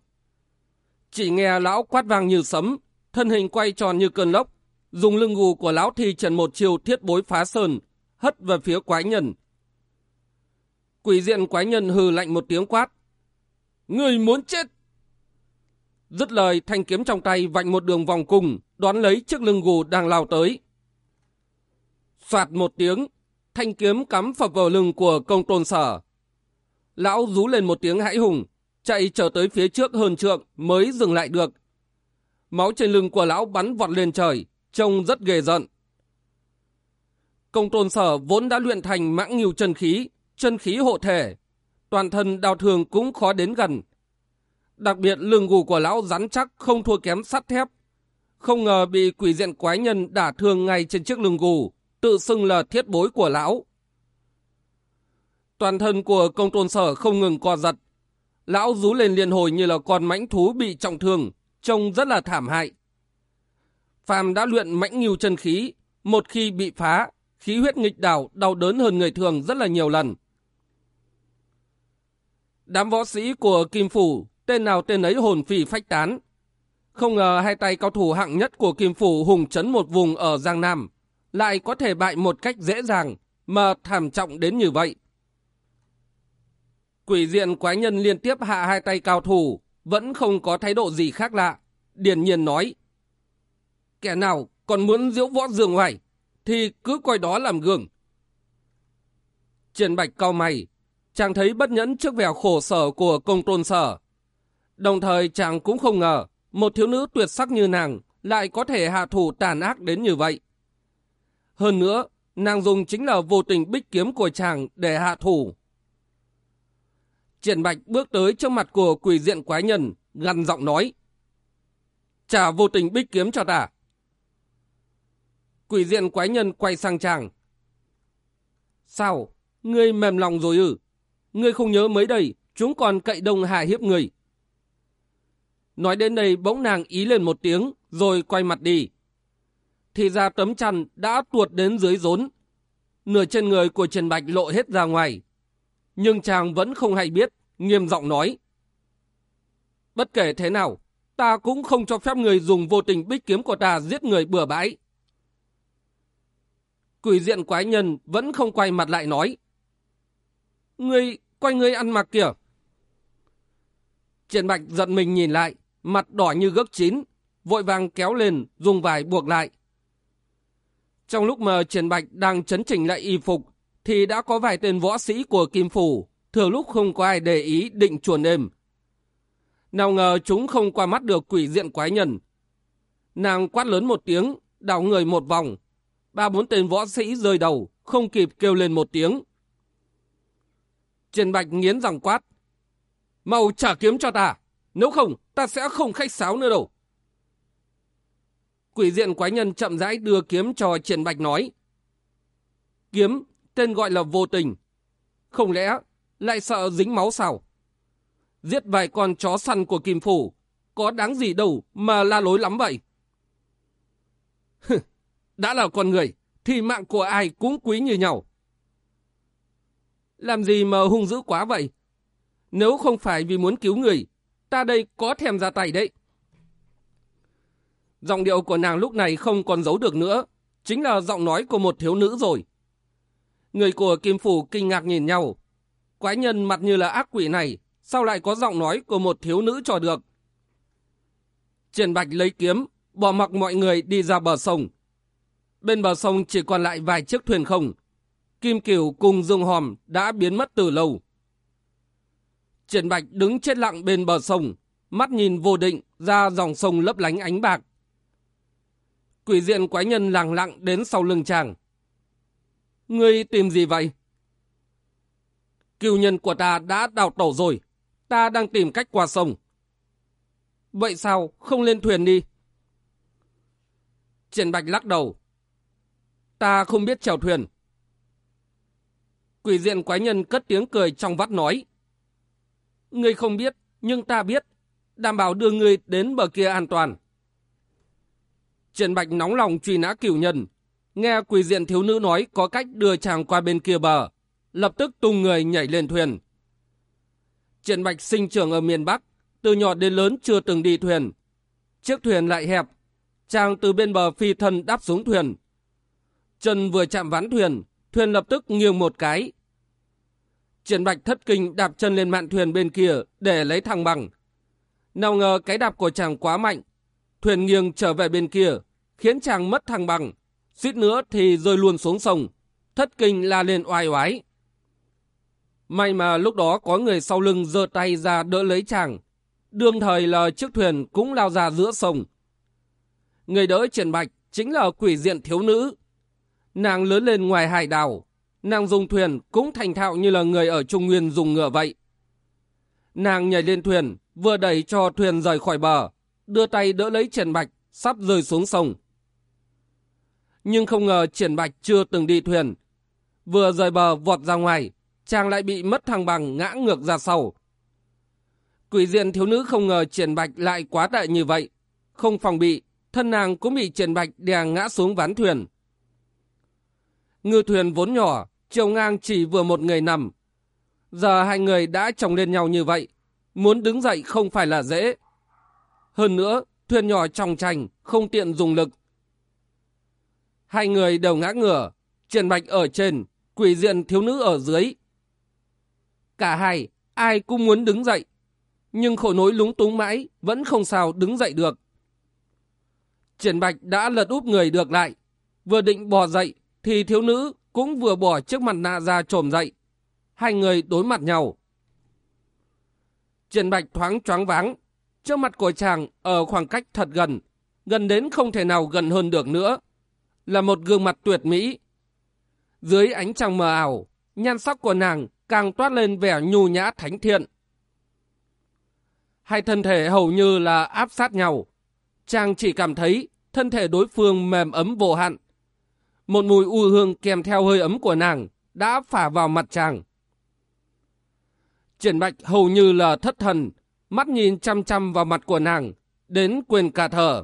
Chỉ nghe lão quát vang như sấm, thân hình quay tròn như cơn lốc, dùng lưng gù của lão thi trần một chiều thiết bối phá sơn, hất về phía quái nhân. Quỷ diện quái nhân hừ lạnh một tiếng quát. Người muốn chết! Dứt lời thanh kiếm trong tay vạch một đường vòng cùng, đoán lấy chiếc lưng gù đang lao tới. Xoạt một tiếng, thanh kiếm cắm phập vào lưng của công tôn sở. Lão rú lên một tiếng hãi hùng, chạy trở tới phía trước hơn trượng mới dừng lại được. Máu trên lưng của lão bắn vọt lên trời, trông rất ghê giận. Công tôn sở vốn đã luyện thành mãng nhiều chân khí, chân khí hộ thể. Toàn thân đào thường cũng khó đến gần. Đặc biệt lưng gù của lão rắn chắc không thua kém sắt thép. Không ngờ bị quỷ diện quái nhân đả thương ngay trên chiếc lưng gù, tự xưng là thiết bối của lão. Toàn thân của công tôn sở không ngừng co giật. Lão rú lên liên hồi như là con mãnh thú bị trọng thương, trông rất là thảm hại. Phàm đã luyện mãnh nhiều chân khí, một khi bị phá, khí huyết nghịch đảo đau đớn hơn người thường rất là nhiều lần. Đám võ sĩ của Kim Phủ, tên nào tên ấy hồn phì phách tán. Không ngờ hai tay cao thủ hạng nhất của Kim Phủ hùng chấn một vùng ở Giang Nam, lại có thể bại một cách dễ dàng, mà thảm trọng đến như vậy. Quỷ diện quái nhân liên tiếp hạ hai tay cao thủ, vẫn không có thái độ gì khác lạ. Điền nhiên nói, kẻ nào còn muốn diễu võ dường ngoài, thì cứ coi đó làm gương. Triển bạch cao mày, chàng thấy bất nhẫn trước vẻ khổ sở của công tôn sở. Đồng thời chàng cũng không ngờ, một thiếu nữ tuyệt sắc như nàng lại có thể hạ thủ tàn ác đến như vậy. Hơn nữa, nàng dùng chính là vô tình bích kiếm của chàng để hạ thủ. Triển Bạch bước tới trước mặt của quỷ diện quái nhân, gằn giọng nói. Trả vô tình bích kiếm cho ta. Quỷ diện quái nhân quay sang chàng. Sao? Ngươi mềm lòng rồi ư? Ngươi không nhớ mấy đây, chúng còn cậy đông hạ hiếp người. Nói đến đây bỗng nàng ý lên một tiếng, rồi quay mặt đi. Thì ra tấm chăn đã tuột đến dưới rốn. Nửa trên người của Trần Bạch lộ hết ra ngoài. Nhưng chàng vẫn không hay biết, nghiêm giọng nói. Bất kể thế nào, ta cũng không cho phép người dùng vô tình bích kiếm của ta giết người bừa bãi. Quỷ diện quái nhân vẫn không quay mặt lại nói. Ngươi, quay ngươi ăn mặc kìa. Triển Bạch giận mình nhìn lại, mặt đỏ như gấc chín, vội vàng kéo lên, dùng vải buộc lại. Trong lúc mà Triển Bạch đang chấn chỉnh lại y phục, thì đã có vài tên võ sĩ của Kim Phủ, thừa lúc không có ai để ý định chuồn êm. Nào ngờ chúng không qua mắt được quỷ diện quái nhân. Nàng quát lớn một tiếng, đảo người một vòng, ba bốn tên võ sĩ rơi đầu, không kịp kêu lên một tiếng. Triển Bạch nghiến răng quát. Mau trả kiếm cho ta, nếu không ta sẽ không khách sáo nữa đâu. Quỷ diện quái nhân chậm rãi đưa kiếm cho Triển Bạch nói. kiếm tên gọi là vô tình. Không lẽ lại sợ dính máu sao? Giết vài con chó săn của Kim Phủ, có đáng gì đâu mà la lối lắm vậy? Đã là con người, thì mạng của ai cũng quý như nhau. Làm gì mà hung dữ quá vậy? Nếu không phải vì muốn cứu người, ta đây có thèm ra tay đấy. Giọng điệu của nàng lúc này không còn giấu được nữa, chính là giọng nói của một thiếu nữ rồi. Người của Kim Phủ kinh ngạc nhìn nhau. Quái nhân mặt như là ác quỷ này, sao lại có giọng nói của một thiếu nữ cho được? Triển Bạch lấy kiếm, bỏ mặc mọi người đi ra bờ sông. Bên bờ sông chỉ còn lại vài chiếc thuyền không. Kim Kiều cùng Dương Hòm đã biến mất từ lâu. Triển Bạch đứng chết lặng bên bờ sông, mắt nhìn vô định ra dòng sông lấp lánh ánh bạc. Quỷ diện quái nhân làng lặng đến sau lưng chàng. Ngươi tìm gì vậy? Cựu nhân của ta đã đào tẩu rồi. Ta đang tìm cách qua sông. Vậy sao không lên thuyền đi? Triển Bạch lắc đầu. Ta không biết chèo thuyền. Quỷ diện quái nhân cất tiếng cười trong vắt nói. Ngươi không biết, nhưng ta biết. Đảm bảo đưa ngươi đến bờ kia an toàn. Triển Bạch nóng lòng truy nã cửu nhân. Nghe quỳ diện thiếu nữ nói có cách đưa chàng qua bên kia bờ. Lập tức tung người nhảy lên thuyền. Triển Bạch sinh trưởng ở miền Bắc. Từ nhỏ đến lớn chưa từng đi thuyền. Chiếc thuyền lại hẹp. Chàng từ bên bờ phi thân đáp xuống thuyền. Chân vừa chạm ván thuyền, thuyền lập tức nghiêng một cái. Triển Bạch thất kinh đạp chân lên mạn thuyền bên kia để lấy thăng bằng. Nào ngờ cái đạp của chàng quá mạnh. Thuyền nghiêng trở về bên kia, khiến chàng mất thăng bằng. Suýt nữa thì rơi luôn xuống sông. Thất kinh la lên oai oái. May mà lúc đó có người sau lưng giơ tay ra đỡ lấy chàng. Đương thời là chiếc thuyền cũng lao ra giữa sông. Người đỡ triển bạch chính là quỷ diện thiếu nữ. Nàng lớn lên ngoài hải đảo. Nàng dùng thuyền cũng thành thạo như là người ở Trung Nguyên dùng ngựa vậy. Nàng nhảy lên thuyền, vừa đẩy cho thuyền rời khỏi bờ, đưa tay đỡ lấy triển bạch, sắp rơi xuống sông. Nhưng không ngờ triển bạch chưa từng đi thuyền. Vừa rời bờ vọt ra ngoài, chàng lại bị mất thăng bằng ngã ngược ra sau. Quỷ diện thiếu nữ không ngờ triển bạch lại quá tệ như vậy. Không phòng bị, thân nàng cũng bị triển bạch đè ngã xuống ván thuyền. Ngư thuyền vốn nhỏ, chiều ngang chỉ vừa một người nằm. Giờ hai người đã chồng lên nhau như vậy, muốn đứng dậy không phải là dễ. Hơn nữa, thuyền nhỏ trong trành, không tiện dùng lực. Hai người đều ngã ngửa, triển bạch ở trên, quỷ diện thiếu nữ ở dưới. Cả hai, ai cũng muốn đứng dậy, nhưng khổ nối lúng túng mãi, vẫn không sao đứng dậy được. Triển bạch đã lật úp người được lại, vừa định bò dậy, thì thiếu nữ cũng vừa bỏ chiếc mặt nạ ra trồm dậy. Hai người đối mặt nhau. Triển bạch thoáng choáng váng, trước mặt của chàng ở khoảng cách thật gần, gần đến không thể nào gần hơn được nữa. Là một gương mặt tuyệt mỹ. Dưới ánh trăng mờ ảo, nhan sắc của nàng càng toát lên vẻ nhu nhã thánh thiện. Hai thân thể hầu như là áp sát nhau. Chàng chỉ cảm thấy thân thể đối phương mềm ấm vô hạn. Một mùi u hương kèm theo hơi ấm của nàng đã phả vào mặt chàng. Triển bạch hầu như là thất thần, mắt nhìn chăm chăm vào mặt của nàng, đến quyền cả thở.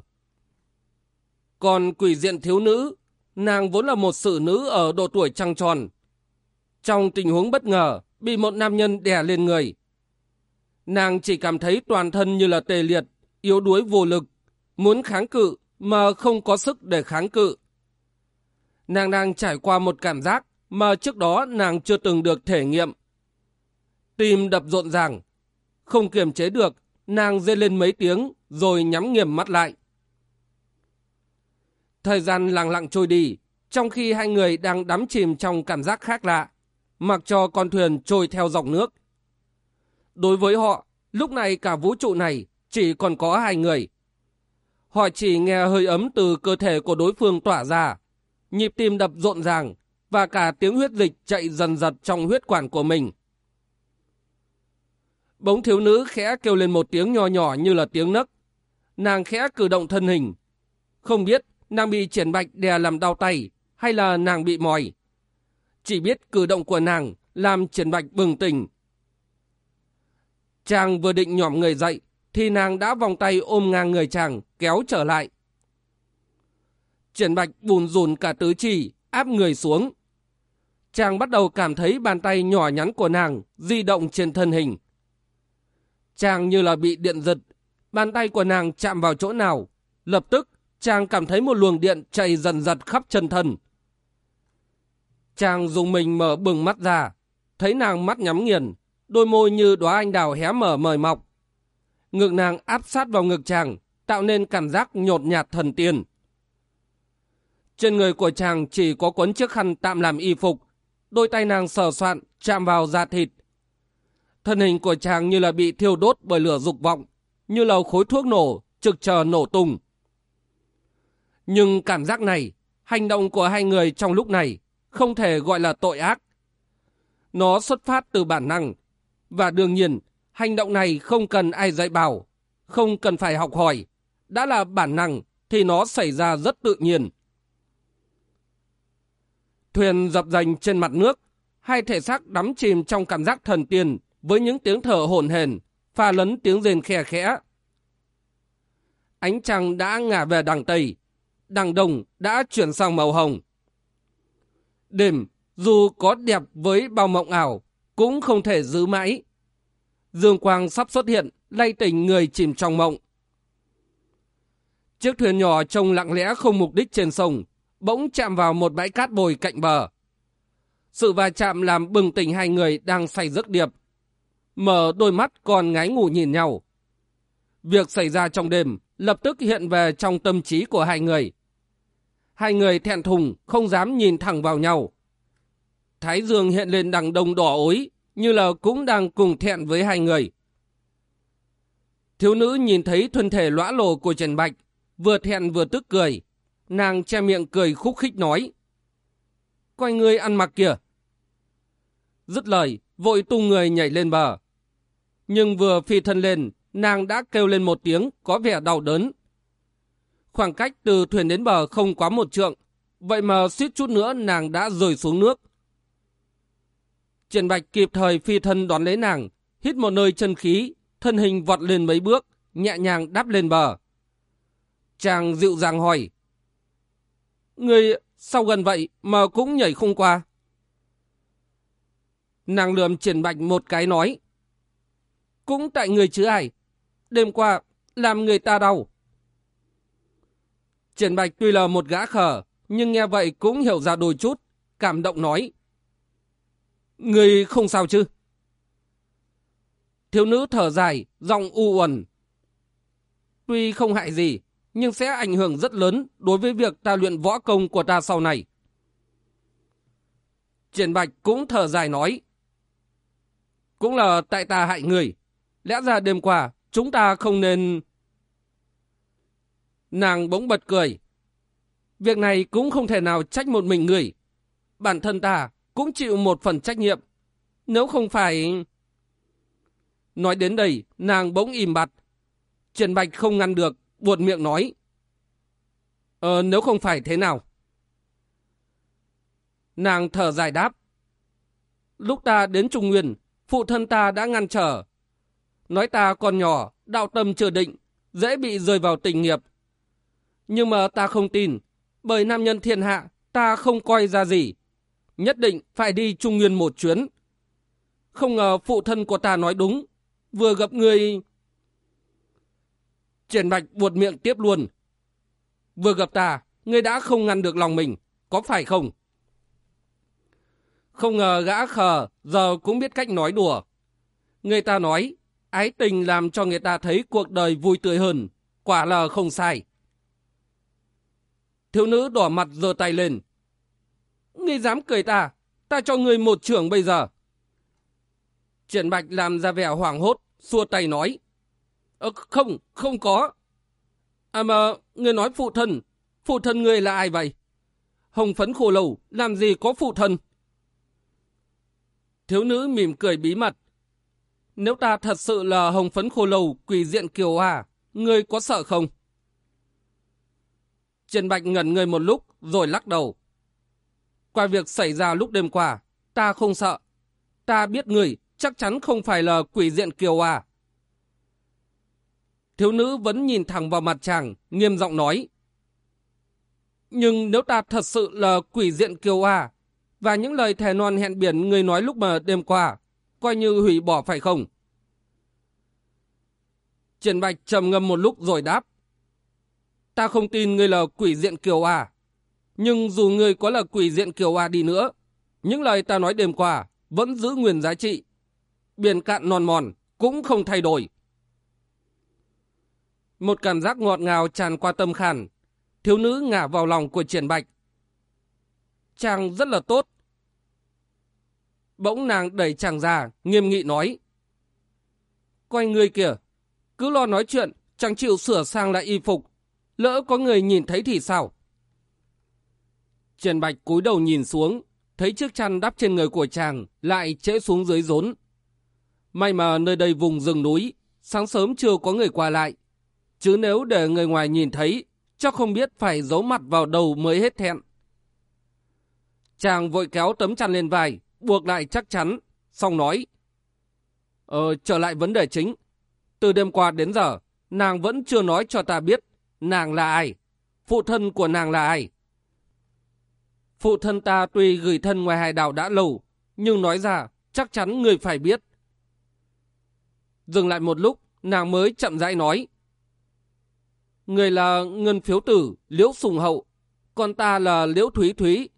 Còn quỷ diện thiếu nữ, nàng vốn là một sự nữ ở độ tuổi trăng tròn. Trong tình huống bất ngờ, bị một nam nhân đè lên người. Nàng chỉ cảm thấy toàn thân như là tê liệt, yếu đuối vô lực, muốn kháng cự mà không có sức để kháng cự. Nàng đang trải qua một cảm giác mà trước đó nàng chưa từng được thể nghiệm. Tim đập rộn ràng, không kiềm chế được, nàng rên lên mấy tiếng rồi nhắm nghiềm mắt lại. Thời gian lặng lặng trôi đi, trong khi hai người đang đắm chìm trong cảm giác khác lạ, mặc cho con thuyền trôi theo dòng nước. Đối với họ, lúc này cả vũ trụ này chỉ còn có hai người. Họ chỉ nghe hơi ấm từ cơ thể của đối phương tỏa ra, nhịp tim đập rộn ràng và cả tiếng huyết dịch chạy dần dật trong huyết quản của mình. Bỗng thiếu nữ khẽ kêu lên một tiếng nhỏ nhỏ như là tiếng nấc. Nàng khẽ cử động thân hình. Không biết nàng bị triển bạch đè làm đau tay hay là nàng bị mỏi. Chỉ biết cử động của nàng làm Triển Bạch bừng tỉnh. Chàng vừa định nhỏm người dậy, thì nàng đã vòng tay ôm ngang người chàng, kéo trở lại. Triển Bạch bùn rùn cả tứ chi, áp người xuống. Chàng bắt đầu cảm thấy bàn tay nhỏ nhắn của nàng di động trên thân hình. Chàng như là bị điện giật, bàn tay của nàng chạm vào chỗ nào. Lập tức, chàng cảm thấy một luồng điện chạy dần dần khắp chân thân. Chàng dùng mình mở bừng mắt ra, thấy nàng mắt nhắm nghiền, đôi môi như đóa anh đào hé mở mời mọc. Ngực nàng áp sát vào ngực chàng, tạo nên cảm giác nhột nhạt thần tiên. Trên người của chàng chỉ có quấn chiếc khăn tạm làm y phục, đôi tay nàng sờ soạn, chạm vào da thịt. Thân hình của chàng như là bị thiêu đốt bởi lửa dục vọng, như là khối thuốc nổ, trực chờ nổ tung. Nhưng cảm giác này, hành động của hai người trong lúc này không thể gọi là tội ác. Nó xuất phát từ bản năng, và đương nhiên, hành động này không cần ai dạy bảo, không cần phải học hỏi. Đã là bản năng thì nó xảy ra rất tự nhiên. Thuyền dập dành trên mặt nước, hai thể xác đắm chìm trong cảm giác thần tiên với những tiếng thở hổn hển, pha lấn tiếng rền khe khẽ. Ánh trăng đã ngả về đằng Tây, đằng Đông đã chuyển sang màu hồng. Đêm, dù có đẹp với bao mộng ảo, cũng không thể giữ mãi. Dương quang sắp xuất hiện, lay tỉnh người chìm trong mộng. Chiếc thuyền nhỏ trông lặng lẽ không mục đích trên sông, bỗng chạm vào một bãi cát bồi cạnh bờ. Sự va chạm làm bừng tỉnh hai người đang say giấc điệp. Mở đôi mắt còn ngái ngủ nhìn nhau. Việc xảy ra trong đêm lập tức hiện về trong tâm trí của hai người. Hai người thẹn thùng, không dám nhìn thẳng vào nhau. Thái dương hiện lên đằng đông đỏ ối, như là cũng đang cùng thẹn với hai người. Thiếu nữ nhìn thấy thân thể lõa lồ của Trần Bạch, vừa thẹn vừa tức cười. Nàng che miệng cười khúc khích nói. Coi người ăn mặc kìa. Dứt lời, vội tung người nhảy lên bờ. Nhưng vừa phi thân lên, nàng đã kêu lên một tiếng có vẻ đau đớn. Khoảng cách từ thuyền đến bờ không quá một trượng, vậy mà suýt chút nữa nàng đã rơi xuống nước. Triển Bạch kịp thời phi thân đón lấy nàng, hít một nơi chân khí, thân hình vọt lên mấy bước, nhẹ nhàng đáp lên bờ. Chàng dịu dàng hỏi. Người sao gần vậy mà cũng nhảy không qua? Nàng lườm Triển Bạch một cái nói. Cũng tại người chứ ai. Đêm qua làm người ta đau. Triển Bạch tuy là một gã khờ, nhưng nghe vậy cũng hiểu ra đôi chút, cảm động nói. Người không sao chứ? Thiếu nữ thở dài, giọng u uẩn. Tuy không hại gì, nhưng sẽ ảnh hưởng rất lớn đối với việc ta luyện võ công của ta sau này. Triển Bạch cũng thở dài nói. Cũng là tại ta hại người. Lẽ ra đêm qua, chúng ta không nên... Nàng bỗng bật cười. Việc này cũng không thể nào trách một mình người. Bản thân ta cũng chịu một phần trách nhiệm. Nếu không phải... Nói đến đây, nàng bỗng im bặt. Trần Bạch không ngăn được, buột miệng nói. Ờ, nếu không phải thế nào? Nàng thở dài đáp. Lúc ta đến Trung Nguyên, phụ thân ta đã ngăn trở. Nói ta còn nhỏ, đạo tâm chưa định, dễ bị rơi vào tình nghiệp. Nhưng mà ta không tin, bởi nam nhân thiên hạ, ta không coi ra gì nhất định phải đi Trung Nguyên một chuyến. Không ngờ phụ thân của ta nói đúng, vừa gặp người... Triển Bạch buột miệng tiếp luôn. Vừa gặp ta, ngươi đã không ngăn được lòng mình, có phải không? Không ngờ gã khờ, giờ cũng biết cách nói đùa. Người ta nói, ái tình làm cho người ta thấy cuộc đời vui tươi hơn, quả là không sai. Thiếu nữ đỏ mặt giơ tay lên, Ngươi dám cười ta, ta cho ngươi một trưởng bây giờ. Triển Bạch làm ra vẻ hoảng hốt, xua tay nói. Ờ, không, không có. À mà, ngươi nói phụ thân, phụ thân ngươi là ai vậy? Hồng phấn khổ lầu, làm gì có phụ thân? Thiếu nữ mỉm cười bí mật. Nếu ta thật sự là hồng phấn khô lầu, quỷ diện kiều hà, ngươi có sợ không? Trần Bạch ngẩn người một lúc, rồi lắc đầu. qua việc xảy ra lúc đêm qua, ta không sợ. Ta biết người chắc chắn không phải là quỷ diện Kiều à. Thiếu nữ vẫn nhìn thẳng vào mặt chàng, nghiêm giọng nói. Nhưng nếu ta thật sự là quỷ diện Kiều à, và những lời thề non hẹn biển người nói lúc mà đêm qua, coi như hủy bỏ phải không? Triển Bạch trầm ngâm một lúc rồi đáp. Ta không tin ngươi là quỷ diện Kiều à. Nhưng dù ngươi có là quỷ diện Kiều à đi nữa, những lời ta nói đêm qua vẫn giữ nguyên giá trị. Biển cạn non mòn cũng không thay đổi. Một cảm giác ngọt ngào tràn qua tâm khàn. Thiếu nữ ngả vào lòng của Triển Bạch. Chàng rất là tốt. Bỗng nàng đẩy chàng ra, nghiêm nghị nói. Quay người kìa, cứ lo nói chuyện, chẳng chịu sửa sang lại y phục. Lỡ có người nhìn thấy thì sao? Trần Bạch cúi đầu nhìn xuống, thấy chiếc chăn đắp trên người của chàng lại trễ xuống dưới rốn. May mà nơi đây vùng rừng núi, sáng sớm chưa có người qua lại. Chứ nếu để người ngoài nhìn thấy, chắc không biết phải giấu mặt vào đầu mới hết thẹn. Chàng vội kéo tấm chăn lên vai, buộc lại chắc chắn, xong nói. Ờ, trở lại vấn đề chính. Từ đêm qua đến giờ, nàng vẫn chưa nói cho ta biết nàng là ai, phụ thân của nàng là ai. Phụ thân ta tuy gửi thân ngoài hải đảo đã lâu, nhưng nói ra chắc chắn người phải biết. Dừng lại một lúc, nàng mới chậm rãi nói. Người là ngân phiếu tử, liễu sùng hậu, còn ta là liễu thúy thúy.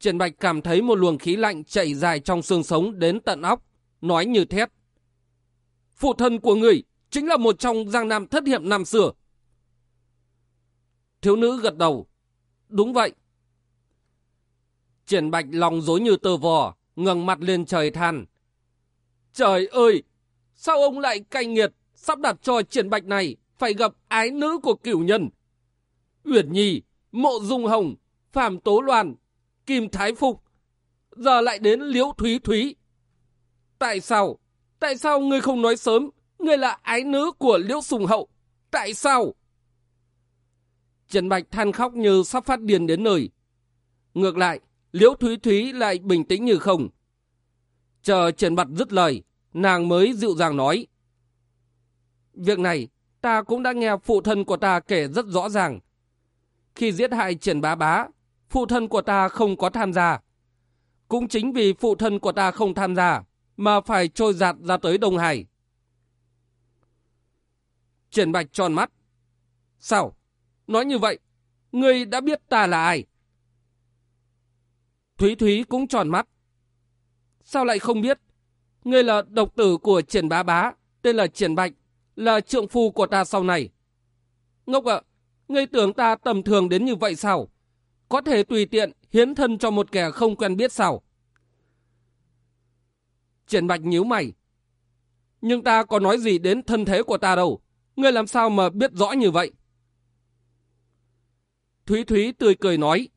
Trần Bạch cảm thấy một luồng khí lạnh chạy dài trong xương sống đến tận óc, nói như thét. Phụ thân của người chính là một trong giang nam thất hiệp năm xưa. Thiếu nữ gật đầu. Đúng vậy. Triển Bạch lòng dối như tơ vò, ngẩng mặt lên trời than. Trời ơi! Sao ông lại cay nghiệt, sắp đặt cho Triển Bạch này phải gặp ái nữ của cửu nhân? Uyển Nhi, Mộ Dung Hồng, Phạm Tố Loan, Kim Thái Phục, giờ lại đến Liễu Thúy Thúy. Tại sao? Tại sao ngươi không nói sớm? Ngươi là ái nữ của Liễu Sùng Hậu. Tại sao? Trần Bạch than khóc như sắp phát điên đến nơi. Ngược lại, Liễu Thúy Thúy lại bình tĩnh như không. Chờ Trần Bạch dứt lời, nàng mới dịu dàng nói. Việc này, ta cũng đã nghe phụ thân của ta kể rất rõ ràng. Khi giết hại Trần Bá Bá, phụ thân của ta không có tham gia. Cũng chính vì phụ thân của ta không tham gia, mà phải trôi giạt ra tới Đông Hải. Triển Bạch tròn mắt. Sao? Nói như vậy, ngươi đã biết ta là ai? Thúy Thúy cũng tròn mắt. Sao lại không biết? Ngươi là độc tử của Triển Bá Bá, tên là Triển Bạch, là trượng phu của ta sau này. Ngốc ạ, ngươi tưởng ta tầm thường đến như vậy sao? Có thể tùy tiện hiến thân cho một kẻ không quen biết sao? Triển Bạch nhíu mày. Nhưng ta có nói gì đến thân thế của ta đâu. Ngươi làm sao mà biết rõ như vậy? Thúy Thúy tươi cười nói.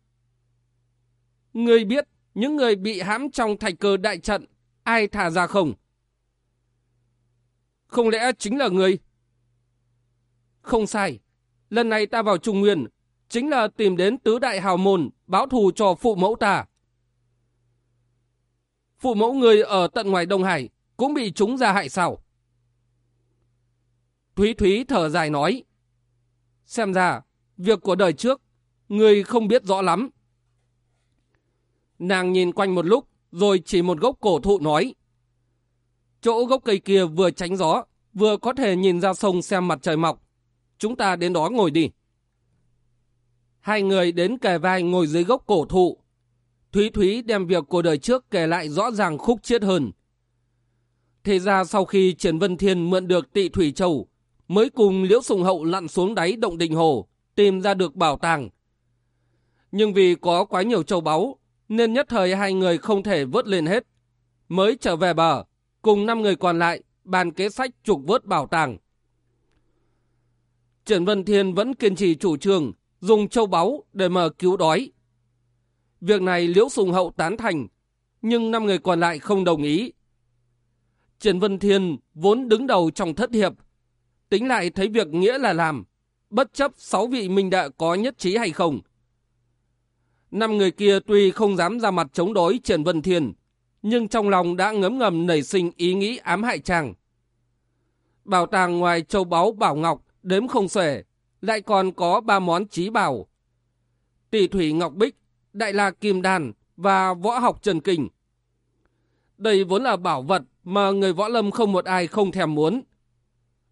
Ngươi biết những người bị hãm trong thạch cơ đại trận, ai thả ra không? Không lẽ chính là ngươi? Không sai. Lần này ta vào Trung Nguyên, chính là tìm đến tứ đại hào môn, báo thù cho phụ mẫu ta. Phụ mẫu người ở tận ngoài Đông Hải cũng bị chúng ra hại sao? Thúy Thúy thở dài nói. Xem ra, việc của đời trước, người không biết rõ lắm. Nàng nhìn quanh một lúc, rồi chỉ một gốc cổ thụ nói. Chỗ gốc cây kia vừa tránh gió, vừa có thể nhìn ra sông xem mặt trời mọc. Chúng ta đến đó ngồi đi. Hai người đến kề vai ngồi dưới gốc cổ thụ. Thúy Thúy đem việc của đời trước kể lại rõ ràng khúc chiết hơn. Thế ra sau khi Trần Vân Thiên mượn được tị Thủy Châu, mới cùng Liễu Sùng Hậu lặn xuống đáy động đình hồ, tìm ra được bảo tàng. Nhưng vì có quá nhiều châu báu, nên nhất thời hai người không thể vớt lên hết. Mới trở về bờ, cùng năm người còn lại bàn kế sách trục vớt bảo tàng. Trần Vân Thiên vẫn kiên trì chủ trương dùng châu báu để mở cứu đói. Việc này Liễu Sùng Hậu tán thành, nhưng năm người còn lại không đồng ý. Trần Vân Thiên vốn đứng đầu trong thất hiệp, tính lại thấy việc nghĩa là làm, bất chấp sáu vị minh đệ có nhất trí hay không. Năm người kia tuy không dám ra mặt chống đối Trần Vân Thiên, nhưng trong lòng đã ngấm ngầm nảy sinh ý nghĩ ám hại chàng. Bảo tàng ngoài châu báu bảo ngọc đếm không xuể, lại còn có ba món trí bảo. Tỷ thủy ngọc bích, đại la kim đàn và võ học trần kình. Đây vốn là bảo vật mà người võ lâm không một ai không thèm muốn.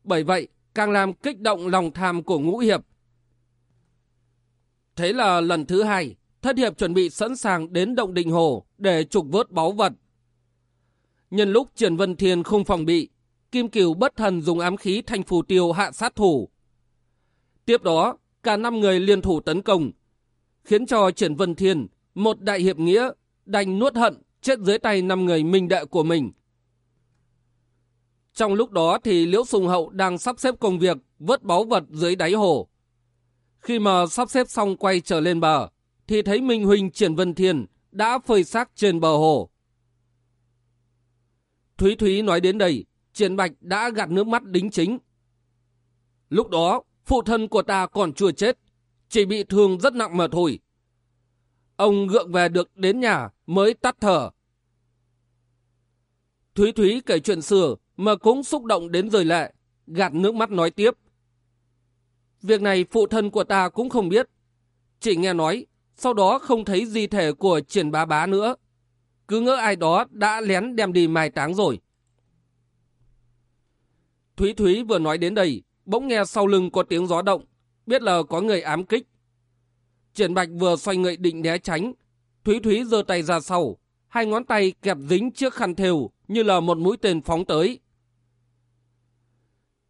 Bởi vậy, càng làm kích động lòng tham của ngũ hiệp. Thế là lần thứ hai, thất hiệp chuẩn bị sẵn sàng đến động đình hồ để trục vớt báu vật. Nhân lúc Triển Vân Thiên không phòng bị, Kim Kiều bất thần dùng ám khí thanh phù tiêu hạ sát thủ. Tiếp đó, cả năm người liên thủ tấn công, khiến cho Triển Vân Thiên, một đại hiệp nghĩa, đành nuốt hận chết dưới tay năm người minh đệ của mình. Trong lúc đó thì Liễu Sùng Hậu đang sắp xếp công việc vớt báu vật dưới đáy hồ. Khi mà sắp xếp xong quay trở lên bờ, thì thấy Minh Huynh Triển Vân Thiên đã phơi xác trên bờ hồ. Thúy Thúy nói đến đây, Triển Bạch đã gạt nước mắt đính chính. Lúc đó, phụ thân của ta còn chưa chết, chỉ bị thương rất nặng mà thôi. Ông gượng về được đến nhà mới tắt thở. Thúy Thúy kể chuyện xưa mà cũng xúc động đến rời lệ, gạt nước mắt nói tiếp. Việc này phụ thân của ta cũng không biết. Chỉ nghe nói, sau đó không thấy di thể của triển bá bá nữa. Cứ ngỡ ai đó đã lén đem đi mai táng rồi. Thúy Thúy vừa nói đến đây, bỗng nghe sau lưng có tiếng gió động, biết là có người ám kích. Triển Bạch vừa xoay người định né tránh, Thúy Thúy giơ tay ra sau, hai ngón tay kẹp dính chiếc khăn thều như là một mũi tên phóng tới.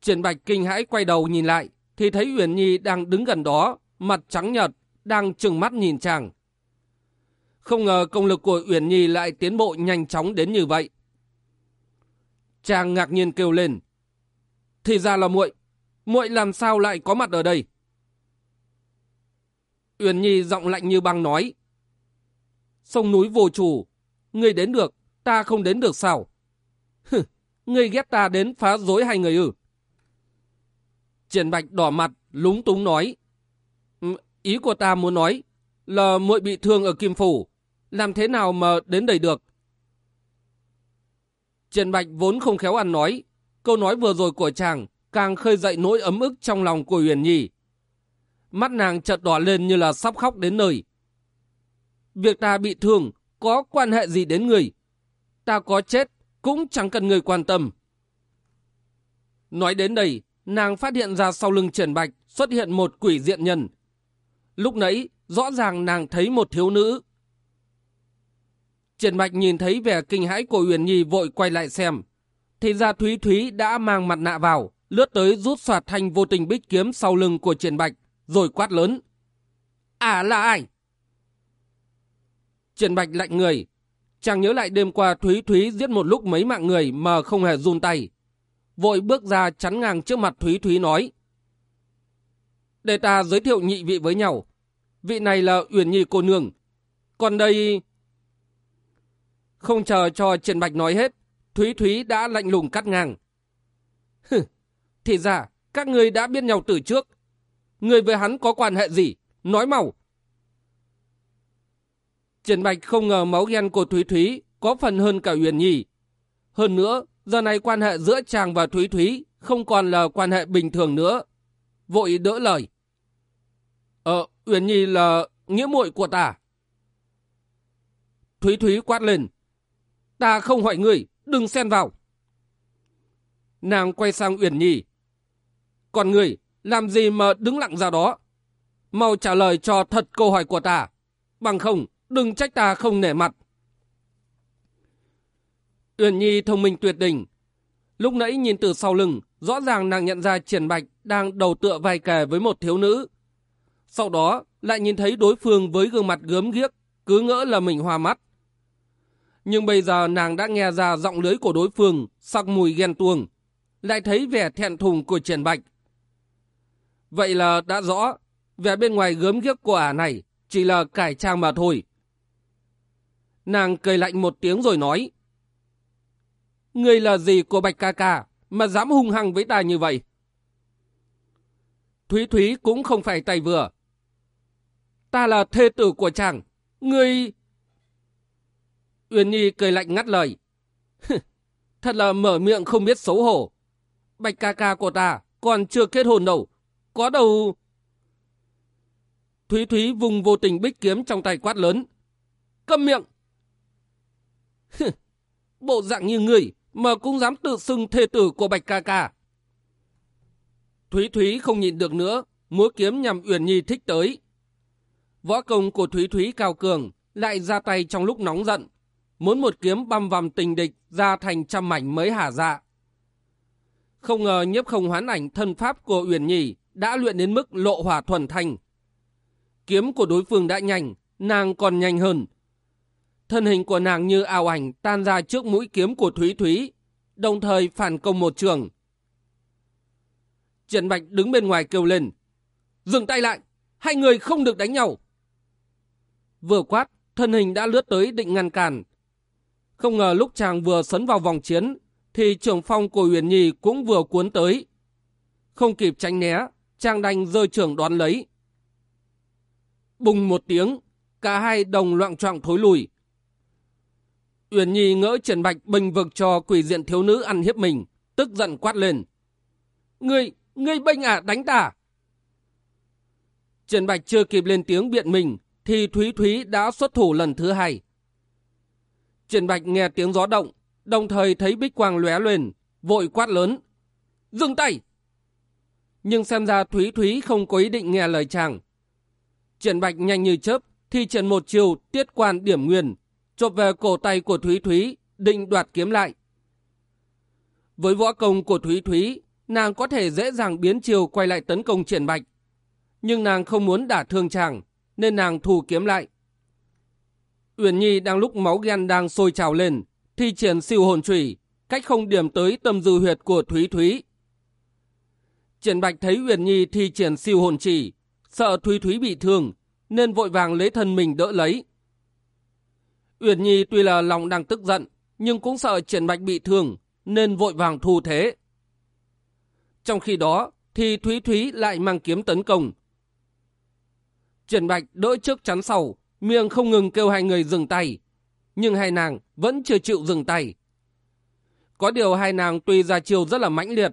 Triển Bạch kinh hãi quay đầu nhìn lại, thì thấy Uyển Nhi đang đứng gần đó, mặt trắng nhợt, đang trừng mắt nhìn chàng. Không ngờ công lực của Uyển Nhi lại tiến bộ nhanh chóng đến như vậy. Chàng ngạc nhiên kêu lên. Thì ra là muội, muội làm sao lại có mặt ở đây? Uyển Nhi giọng lạnh như băng nói. Sông núi vô chủ, ngươi đến được, ta không đến được sao? Hừ, ngươi ghét ta đến phá rối hai người ư? Triển Bạch đỏ mặt, lúng túng nói. Ý của ta muốn nói là muội bị thương ở Kim Phủ, làm thế nào mà đến đây được? Triển Bạch vốn không khéo ăn nói, câu nói vừa rồi của chàng càng khơi dậy nỗi ấm ức trong lòng của Huyền Nhi. Mắt nàng chợt đỏ lên như là sắp khóc đến nơi. Việc ta bị thương có quan hệ gì đến người? Ta có chết cũng chẳng cần người quan tâm. Nói đến đây, nàng phát hiện ra sau lưng Triển Bạch xuất hiện một quỷ diện nhân. Lúc nãy, rõ ràng nàng thấy một thiếu nữ. Triển Bạch nhìn thấy vẻ kinh hãi của uyển Nhi vội quay lại xem. Thì ra Thúy Thúy đã mang mặt nạ vào, lướt tới rút soạt thanh vô tình bích kiếm sau lưng của Triển Bạch, rồi quát lớn. À là ai? Triển Bạch lạnh người. Chàng nhớ lại đêm qua Thúy Thúy giết một lúc mấy mạng người mà không hề run tay. Vội bước ra chắn ngang trước mặt Thúy Thúy nói. Để ta giới thiệu nhị vị với nhau. Vị này là Uyển Nhi cô nương. Còn đây... Không chờ cho Triển Bạch nói hết, Thúy Thúy đã lạnh lùng cắt ngang. Hừ, thì ra, các người đã biết nhau từ trước. Người với hắn có quan hệ gì? Nói mau. Triển Bạch không ngờ máu ghen của Thúy Thúy có phần hơn cả Uyển Nhi. Hơn nữa, giờ này quan hệ giữa chàng và Thúy Thúy không còn là quan hệ bình thường nữa. Vội đỡ lời. Ờ, Uyển Nhi là nghĩa muội của ta. Thúy Thúy quát lên. Ta không hỏi người, đừng xen vào. Nàng quay sang Uyển Nhi. Còn người, làm gì mà đứng lặng ra đó? Mau trả lời cho thật câu hỏi của ta. Bằng không, đừng trách ta không nể mặt. Uyển Nhi thông minh tuyệt đỉnh. Lúc nãy nhìn từ sau lưng, rõ ràng nàng nhận ra Triển Bạch đang đầu tựa vai kề với một thiếu nữ. Sau đó lại nhìn thấy đối phương với gương mặt gớm ghiếc, cứ ngỡ là mình hoa mắt. Nhưng bây giờ nàng đã nghe ra giọng lưới của đối phương, sắc mùi ghen tuông, lại thấy vẻ thẹn thùng của Triển Bạch. Vậy là đã rõ, vẻ bên ngoài gớm ghiếc của ả này chỉ là cải trang mà thôi. Nàng cười lạnh một tiếng rồi nói. Người là gì của Bạch ca ca mà dám hung hăng với ta như vậy? Thúy Thúy cũng không phải tay vừa. Ta là thê tử của chàng, Ngươi... uyên Nhi cười lạnh ngắt lời. Thật là mở miệng không biết xấu hổ. Bạch ca ca của ta còn chưa kết hôn đâu. Có đầu Thúy Thúy vùng vô tình bích kiếm trong tay quát lớn. Câm miệng! Bộ dạng như người mà cũng dám tự xưng thê tử của Bạch ca ca. Thúy Thúy không nhịn được nữa, múa kiếm nhằm Uyển Nhi thích tới. Võ công của Thúy Thúy cao cường lại ra tay trong lúc nóng giận, muốn một kiếm băm vằm tình địch ra thành trăm mảnh mới hả dạ. Không ngờ nhiếp không hoán ảnh thân pháp của Uyển Nhi đã luyện đến mức lộ hỏa thuần thành Kiếm của đối phương đã nhanh, nàng còn nhanh hơn. Thân hình của nàng như ảo ảnh tan ra trước mũi kiếm của Thúy Thúy, đồng thời phản công một trường. Trần Bạch đứng bên ngoài kêu lên. Dừng tay lại, hai người không được đánh nhau. Vừa quát, thân hình đã lướt tới định ngăn cản. Không ngờ lúc chàng vừa sấn vào vòng chiến, thì trưởng phong của Huyền Nhi cũng vừa cuốn tới. Không kịp tránh né, chàng đành rơi trưởng đón lấy. Bùng một tiếng, cả hai đồng loạn trọng thối lùi. Uyển Nhi ngỡ Trần Bạch bình vực cho quỷ diện thiếu nữ ăn hiếp mình, tức giận quát lên. Ngươi, ngươi bênh à đánh ta. Trần Bạch chưa kịp lên tiếng biện mình, thì Thúy Thúy đã xuất thủ lần thứ hai. Trần Bạch nghe tiếng gió động, đồng thời thấy bích quang lóe lên, vội quát lớn. Dừng tay! Nhưng xem ra Thúy Thúy không có ý định nghe lời chàng. Triển Bạch nhanh như chớp, thi triển một chiều tiết quan điểm nguyên, chộp về cổ tay của Thúy Thúy, định đoạt kiếm lại. Với võ công của Thúy Thúy, nàng có thể dễ dàng biến chiều quay lại tấn công Triển Bạch. Nhưng nàng không muốn đả thương chàng, nên nàng thủ kiếm lại. Uyển Nhi đang lúc máu ghen đang sôi trào lên, thi triển siêu hồn trùy, cách không điểm tới tâm dư huyệt của Thúy Thúy. Triển Bạch thấy Uyển Nhi thi triển siêu hồn chỉ, sợ Thúy Thúy bị thương, nên vội vàng lấy thân mình đỡ lấy. Uyển Nhi tuy là lòng đang tức giận, nhưng cũng sợ Triển Bạch bị thương, nên vội vàng thu thế. Trong khi đó, thì Thúy Thúy lại mang kiếm tấn công. Triển Bạch đỡ trước chắn sau, miệng không ngừng kêu hai người dừng tay, nhưng hai nàng vẫn chưa chịu dừng tay. Có điều hai nàng tuy ra chiều rất là mãnh liệt,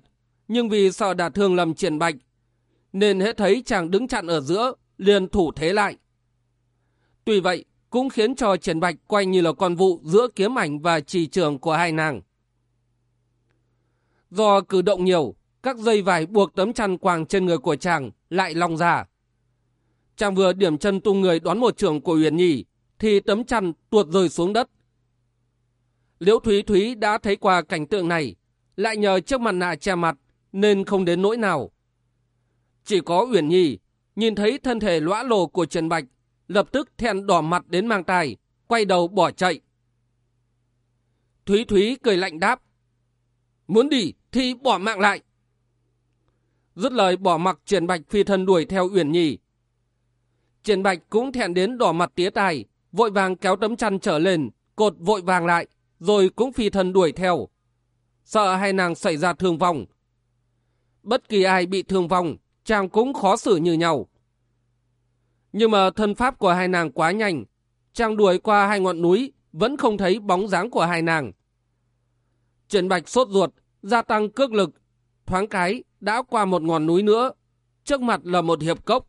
nhưng vì sợ đạt thương lầm Triển Bạch, nên hễ thấy chàng đứng chặn ở giữa, liền thủ thế lại. Tuy vậy, cũng khiến cho Triển Bạch quay như là con vụ giữa kiếm ảnh và trì trường của hai nàng. Do cử động nhiều, các dây vải buộc tấm chăn quàng trên người của chàng lại long ra. Chàng vừa điểm chân tung người đón một trường của Huyền Nhi, thì tấm chăn tuột rơi xuống đất. Liễu Thúy Thúy đã thấy qua cảnh tượng này, lại nhờ chiếc mặt nạ che mặt, nên không đến nỗi nào. Chỉ có Uyển Nhi, nhìn thấy thân thể lõa lồ của Trần Bạch, lập tức thẹn đỏ mặt đến mang tài, quay đầu bỏ chạy. Thúy Thúy cười lạnh đáp, muốn đi thì bỏ mạng lại. Dứt lời bỏ mặc Trần Bạch phi thân đuổi theo Uyển Nhi. Trần Bạch cũng thẹn đến đỏ mặt tía tài, vội vàng kéo tấm chăn trở lên, cột vội vàng lại, rồi cũng phi thân đuổi theo. Sợ hai nàng xảy ra thương vong. Bất kỳ ai bị thương vong, chàng cũng khó xử như nhau. Nhưng mà thân pháp của hai nàng quá nhanh, chàng đuổi qua hai ngọn núi, vẫn không thấy bóng dáng của hai nàng. trần Bạch sốt ruột, gia tăng cước lực, thoáng cái đã qua một ngọn núi nữa, trước mặt là một hiệp cốc.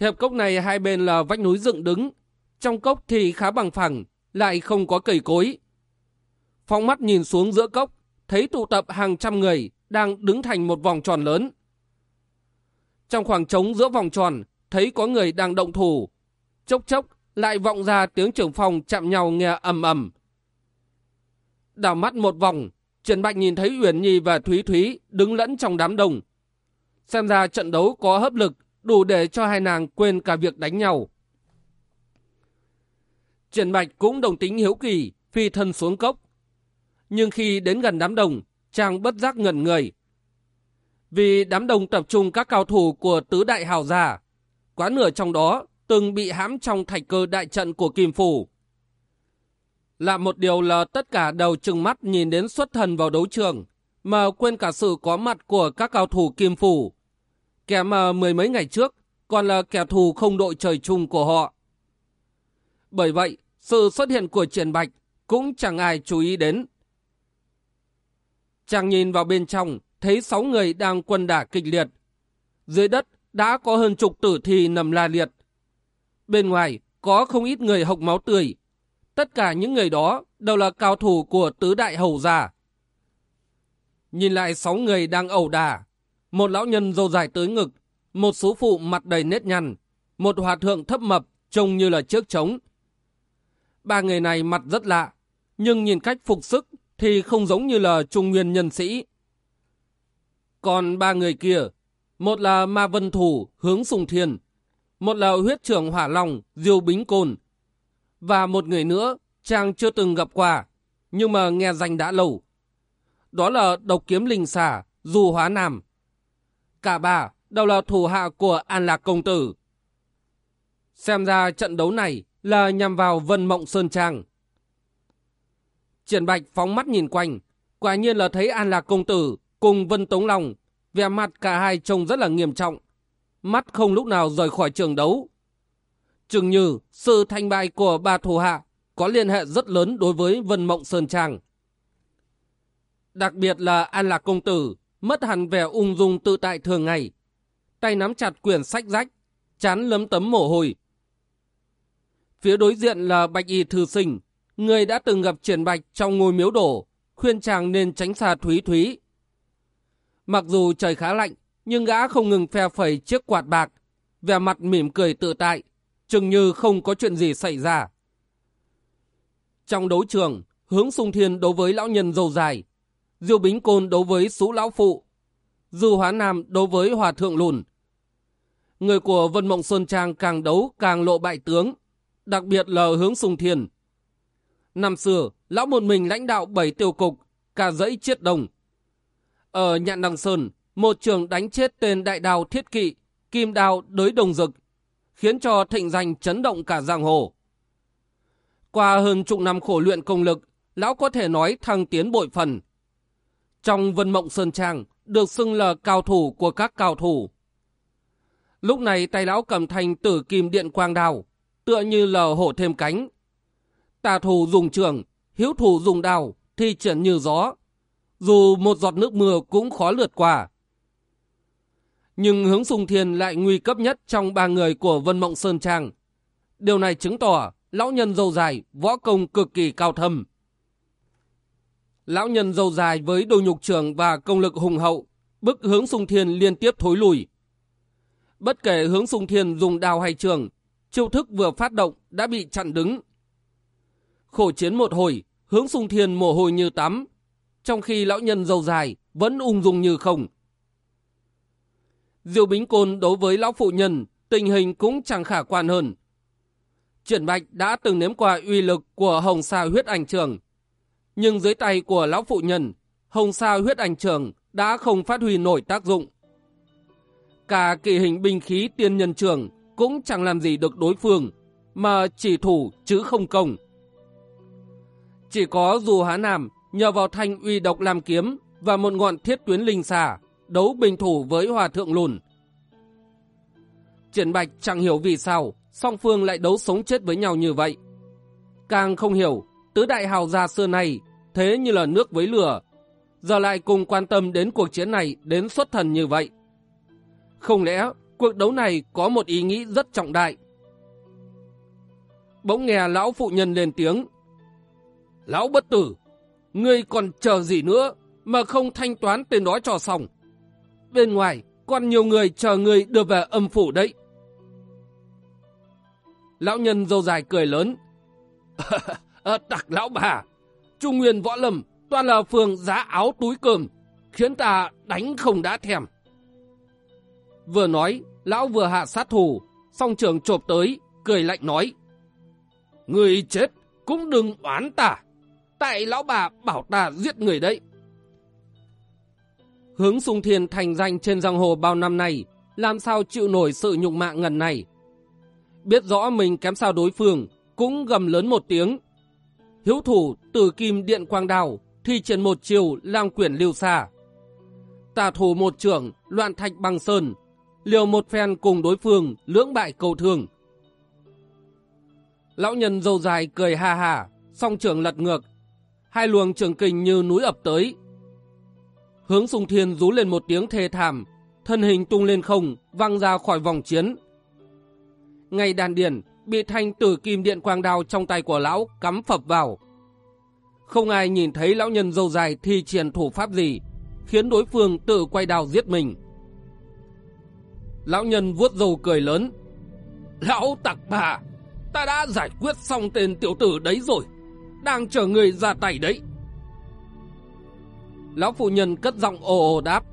Hiệp cốc này hai bên là vách núi dựng đứng, trong cốc thì khá bằng phẳng, lại không có cây cối. Phong mắt nhìn xuống giữa cốc, thấy tụ tập hàng trăm người đang đứng thành một vòng tròn lớn. Trong khoảng trống giữa vòng tròn, thấy có người đang động thủ. Chốc chốc, lại vọng ra tiếng trưởng phòng chạm nhau nghe ầm ầm. Đảo mắt một vòng, Trần Bạch nhìn thấy Uyển Nhi và Thúy Thúy đứng lẫn trong đám đông. Xem ra trận đấu có hấp lực, đủ để cho hai nàng quên cả việc đánh nhau. Trần Bạch cũng đồng tính hiếu kỳ, phi thân xuống cốc. Nhưng khi đến gần đám đông, chàng bất giác ngẩn người. Vì đám đông tập trung các cao thủ của tứ đại hào giả quá nửa trong đó từng bị hãm trong thạch cơ đại trận của Kim Phủ. Là một điều là tất cả đầu trừng mắt nhìn đến xuất thần vào đấu trường, mà quên cả sự có mặt của các cao thủ Kim Phủ. Kẻ mà mười mấy ngày trước còn là kẻ thù không đội trời chung của họ, Bởi vậy, sự xuất hiện của triển bạch cũng chẳng ai chú ý đến. Chàng nhìn vào bên trong, thấy sáu người đang quân đả kịch liệt. Dưới đất đã có hơn chục tử thi nằm la liệt. Bên ngoài có không ít người hộc máu tươi. Tất cả những người đó đều là cao thủ của tứ đại hầu già Nhìn lại sáu người đang ẩu đả. Một lão nhân dâu dài tới ngực, một số phụ mặt đầy nếp nhăn, một hòa thượng thấp mập trông như là trước trống. Ba người này mặt rất lạ, nhưng nhìn cách phục sức thì không giống như là trung nguyên nhân sĩ. Còn ba người kia, một là Ma Vân Thủ hướng Sùng Thiên, một là huyết trưởng Hỏa Long Diêu Bính Côn, và một người nữa chàng chưa từng gặp qua, nhưng mà nghe danh đã lâu. Đó là độc kiếm linh xà Du Hóa Nam. Cả ba đều là thủ hạ của An Lạc Công Tử. Xem ra trận đấu này là nhằm vào Vân Mộng Sơn Trang. Triển Bạch phóng mắt nhìn quanh, quả nhiên là thấy An Lạc Công Tử cùng Vân Tống Long, vẻ mặt cả hai trông rất là nghiêm trọng. Mắt không lúc nào rời khỏi trường đấu. Chừng như sự thành bại của ba thủ hạ có liên hệ rất lớn đối với Vân Mộng Sơn Trang. Đặc biệt là An Lạc Công Tử mất hẳn vẻ ung dung tự tại thường ngày. Tay nắm chặt quyển sách rách, chán lấm tấm mồ hôi. Phía đối diện là Bạch Y Thư Sinh, người đã từng gặp triển bạch trong ngôi miếu đổ, khuyên chàng nên tránh xa Thúy Thúy. Mặc dù trời khá lạnh, nhưng gã không ngừng phe phẩy chiếc quạt bạc, vẻ mặt mỉm cười tự tại, chừng như không có chuyện gì xảy ra. Trong đấu trường, hướng sung thiên đối với lão nhân dâu dài, Diêu Bính Côn đối với Sú Lão Phụ, Dư Hóa Nam đối với Hòa Thượng Lùn. Người của Vân Mộng Sơn Trang càng đấu càng lộ bại tướng, đặc biệt là hướng sung thiên. Năm xưa, lão một mình lãnh đạo bảy tiêu cục, cả dãy chiết đồng. Ở Nhạn Đằng Sơn, một trường đánh chết tên đại đào thiết kỵ, kim đào đới đồng dực, khiến cho thịnh danh chấn động cả giang hồ. Qua hơn chục năm khổ luyện công lực, lão có thể nói thăng tiến bội phần. Trong Vân Mộng Sơn Trang, được xưng là cao thủ của các cao thủ. Lúc này tay lão cầm thành tử kim điện quang đào, tựa như là hổ thêm cánh. Tà thủ dùng trường, hiếu thủ dùng đào, thi triển như gió. Dù một giọt nước mưa cũng khó lượt qua. Nhưng hướng sùng thiên lại nguy cấp nhất trong ba người của Vân Mộng Sơn Trang. Điều này chứng tỏ lão nhân dâu dài, võ công cực kỳ cao thâm. Lão nhân dâu dài với đồ nhục trường và công lực hùng hậu, bức hướng sung thiên liên tiếp thối lùi. Bất kể hướng sung thiên dùng đào hay trường, chiêu thức vừa phát động đã bị chặn đứng. Khổ chiến một hồi, hướng sung thiên mồ hôi như tắm, trong khi lão nhân dâu dài vẫn ung dung như không. Diêu Bính Côn đối với lão phụ nhân, tình hình cũng chẳng khả quan hơn. Triển Bạch đã từng nếm qua uy lực của hồng sa huyết ảnh trường. Nhưng dưới tay của lão phụ nhân, hồng sa huyết ảnh trường đã không phát huy nổi tác dụng. Cả kỳ hình binh khí tiên nhân trường cũng chẳng làm gì được đối phương, mà chỉ thủ chứ không công. Chỉ có dù há nam nhờ vào thanh uy độc làm kiếm và một ngọn thiết tuyến linh xà đấu bình thủ với hòa thượng lùn. Triển Bạch chẳng hiểu vì sao song phương lại đấu sống chết với nhau như vậy. Càng không hiểu, tứ đại hào gia xưa nay thế như là nước với lửa, giờ lại cùng quan tâm đến cuộc chiến này đến xuất thần như vậy. Không lẽ cuộc đấu này có một ý nghĩ rất trọng đại? Bỗng nghe lão phụ nhân lên tiếng. Lão bất tử, ngươi còn chờ gì nữa mà không thanh toán tên đó cho xong? Bên ngoài còn nhiều người chờ ngươi đưa về âm phủ đấy. Lão nhân dâu dài cười lớn. à, tặc lão bà, Trung Nguyên Võ Lâm toàn là phường giá áo túi cơm, khiến ta đánh không đã thèm. Vừa nói, lão vừa hạ sát thủ, song trường chộp tới, cười lạnh nói. Người chết cũng đừng oán ta, tại lão bà bảo ta giết người đấy. Hướng sung thiên thành danh trên giang hồ bao năm nay, làm sao chịu nổi sự nhục mạ ngần này. Biết rõ mình kém sao đối phương, cũng gầm lớn một tiếng. Hiếu thủ từ kim điện quang đào, thi triển một chiều lang quyển lưu xa. Tà thủ một trưởng, loạn thạch băng sơn, liều một phen cùng đối phương, lưỡng bại cầu thường. Lão nhân dâu dài cười ha ha, song trưởng lật ngược. Hai luồng trường kình như núi ập tới. Hướng sùng thiên rú lên một tiếng thê thảm, thân hình tung lên không, văng ra khỏi vòng chiến. Ngay đàn điền, bị thanh tử kim điện quang đao trong tay của lão cắm phập vào. Không ai nhìn thấy lão nhân dâu dài thi triển thủ pháp gì, khiến đối phương tự quay đao giết mình. Lão nhân vuốt dầu cười lớn. Lão tặc bà, ta đã giải quyết xong tên tiểu tử đấy rồi, đang chờ người ra tay đấy. Lão phụ nhân cất giọng ồ ồ đáp.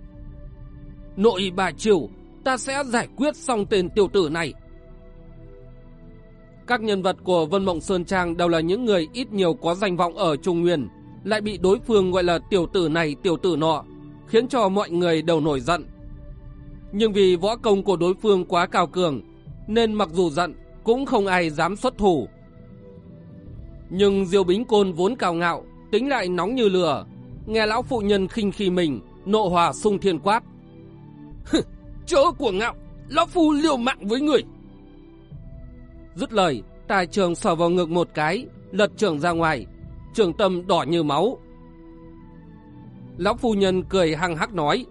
Nội bà triều, ta sẽ giải quyết xong tên tiểu tử này. Các nhân vật của Vân Mộng Sơn Trang đều là những người ít nhiều có danh vọng ở Trung Nguyên, lại bị đối phương gọi là tiểu tử này tiểu tử nọ, khiến cho mọi người đều nổi giận. Nhưng vì võ công của đối phương quá cao cường, nên mặc dù giận, cũng không ai dám xuất thủ. Nhưng Diêu Bính Côn vốn cao ngạo, tính lại nóng như lửa, nghe lão phụ nhân khinh khi mình, nộ hòa sung thiên quát. Chớ của ngạo, lão phu liều mạng với người. Dứt lời, tài trường sờ vào ngực một cái, lật trường ra ngoài, trường tâm đỏ như máu. Lão phu nhân cười hăng hắc nói,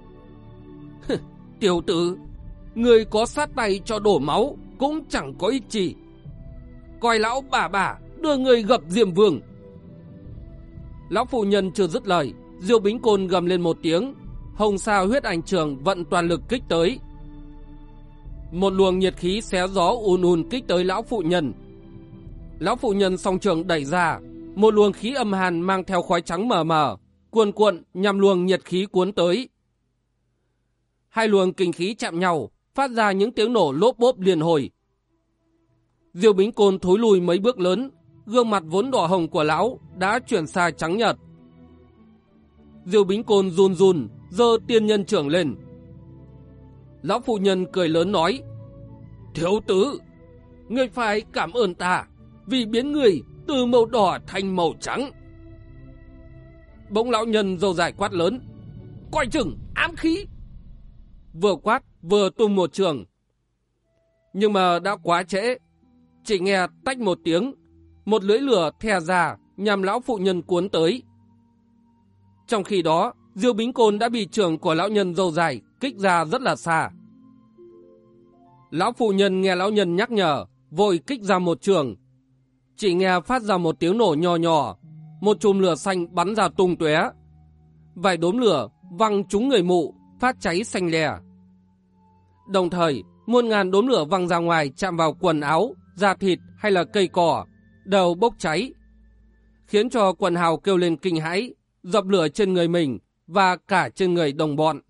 Tiểu tử, người có sát tay cho đổ máu cũng chẳng có ích gì. Coi lão bà bà đưa người gặp Diệm Vương. Lão phụ nhân chưa dứt lời, Diêu Bính Côn gầm lên một tiếng, hồng sao huyết ảnh trường vận toàn lực kích tới. Một luồng nhiệt khí xé gió ùn ùn kích tới lão phụ nhân. Lão phụ nhân song trường đẩy ra, một luồng khí âm hàn mang theo khói trắng mờ mờ, cuồn cuộn nhằm luồng nhiệt khí cuốn tới. Hai luồng kinh khí chạm nhau, phát ra những tiếng nổ lốp bốp liền hồi. Diêu Bính Côn thối lùi mấy bước lớn, gương mặt vốn đỏ hồng của lão đã chuyển sang trắng nhợt. Diêu Bính Côn run run, giơ tiên nhân trưởng lên. Lão phụ nhân cười lớn nói, Thiếu tứ, ngươi phải cảm ơn ta vì biến người từ màu đỏ thành màu trắng. Bỗng lão nhân dâu dài quát lớn, coi chừng ám khí. Vừa quát vừa tung một trường. Nhưng mà đã quá trễ, chỉ nghe tách một tiếng, một lưỡi lửa thè ra nhằm lão phụ nhân cuốn tới. Trong khi đó, Diêu Bính Côn đã bị trường của lão nhân dâu dài kích ra rất là xa. Lão phụ nhân nghe lão nhân nhắc nhở, vội kích ra một trường. Chỉ nghe phát ra một tiếng nổ nhỏ nhỏ, một chùm lửa xanh bắn ra tung tóe. Vài đốm lửa văng trúng người mụ, phát cháy xanh lè. Đồng thời, muôn ngàn đốm lửa văng ra ngoài chạm vào quần áo, da thịt hay là cây cỏ, đầu bốc cháy. Khiến cho quần hào kêu lên kinh hãi, dập lửa trên người mình và cả trên người đồng bọn.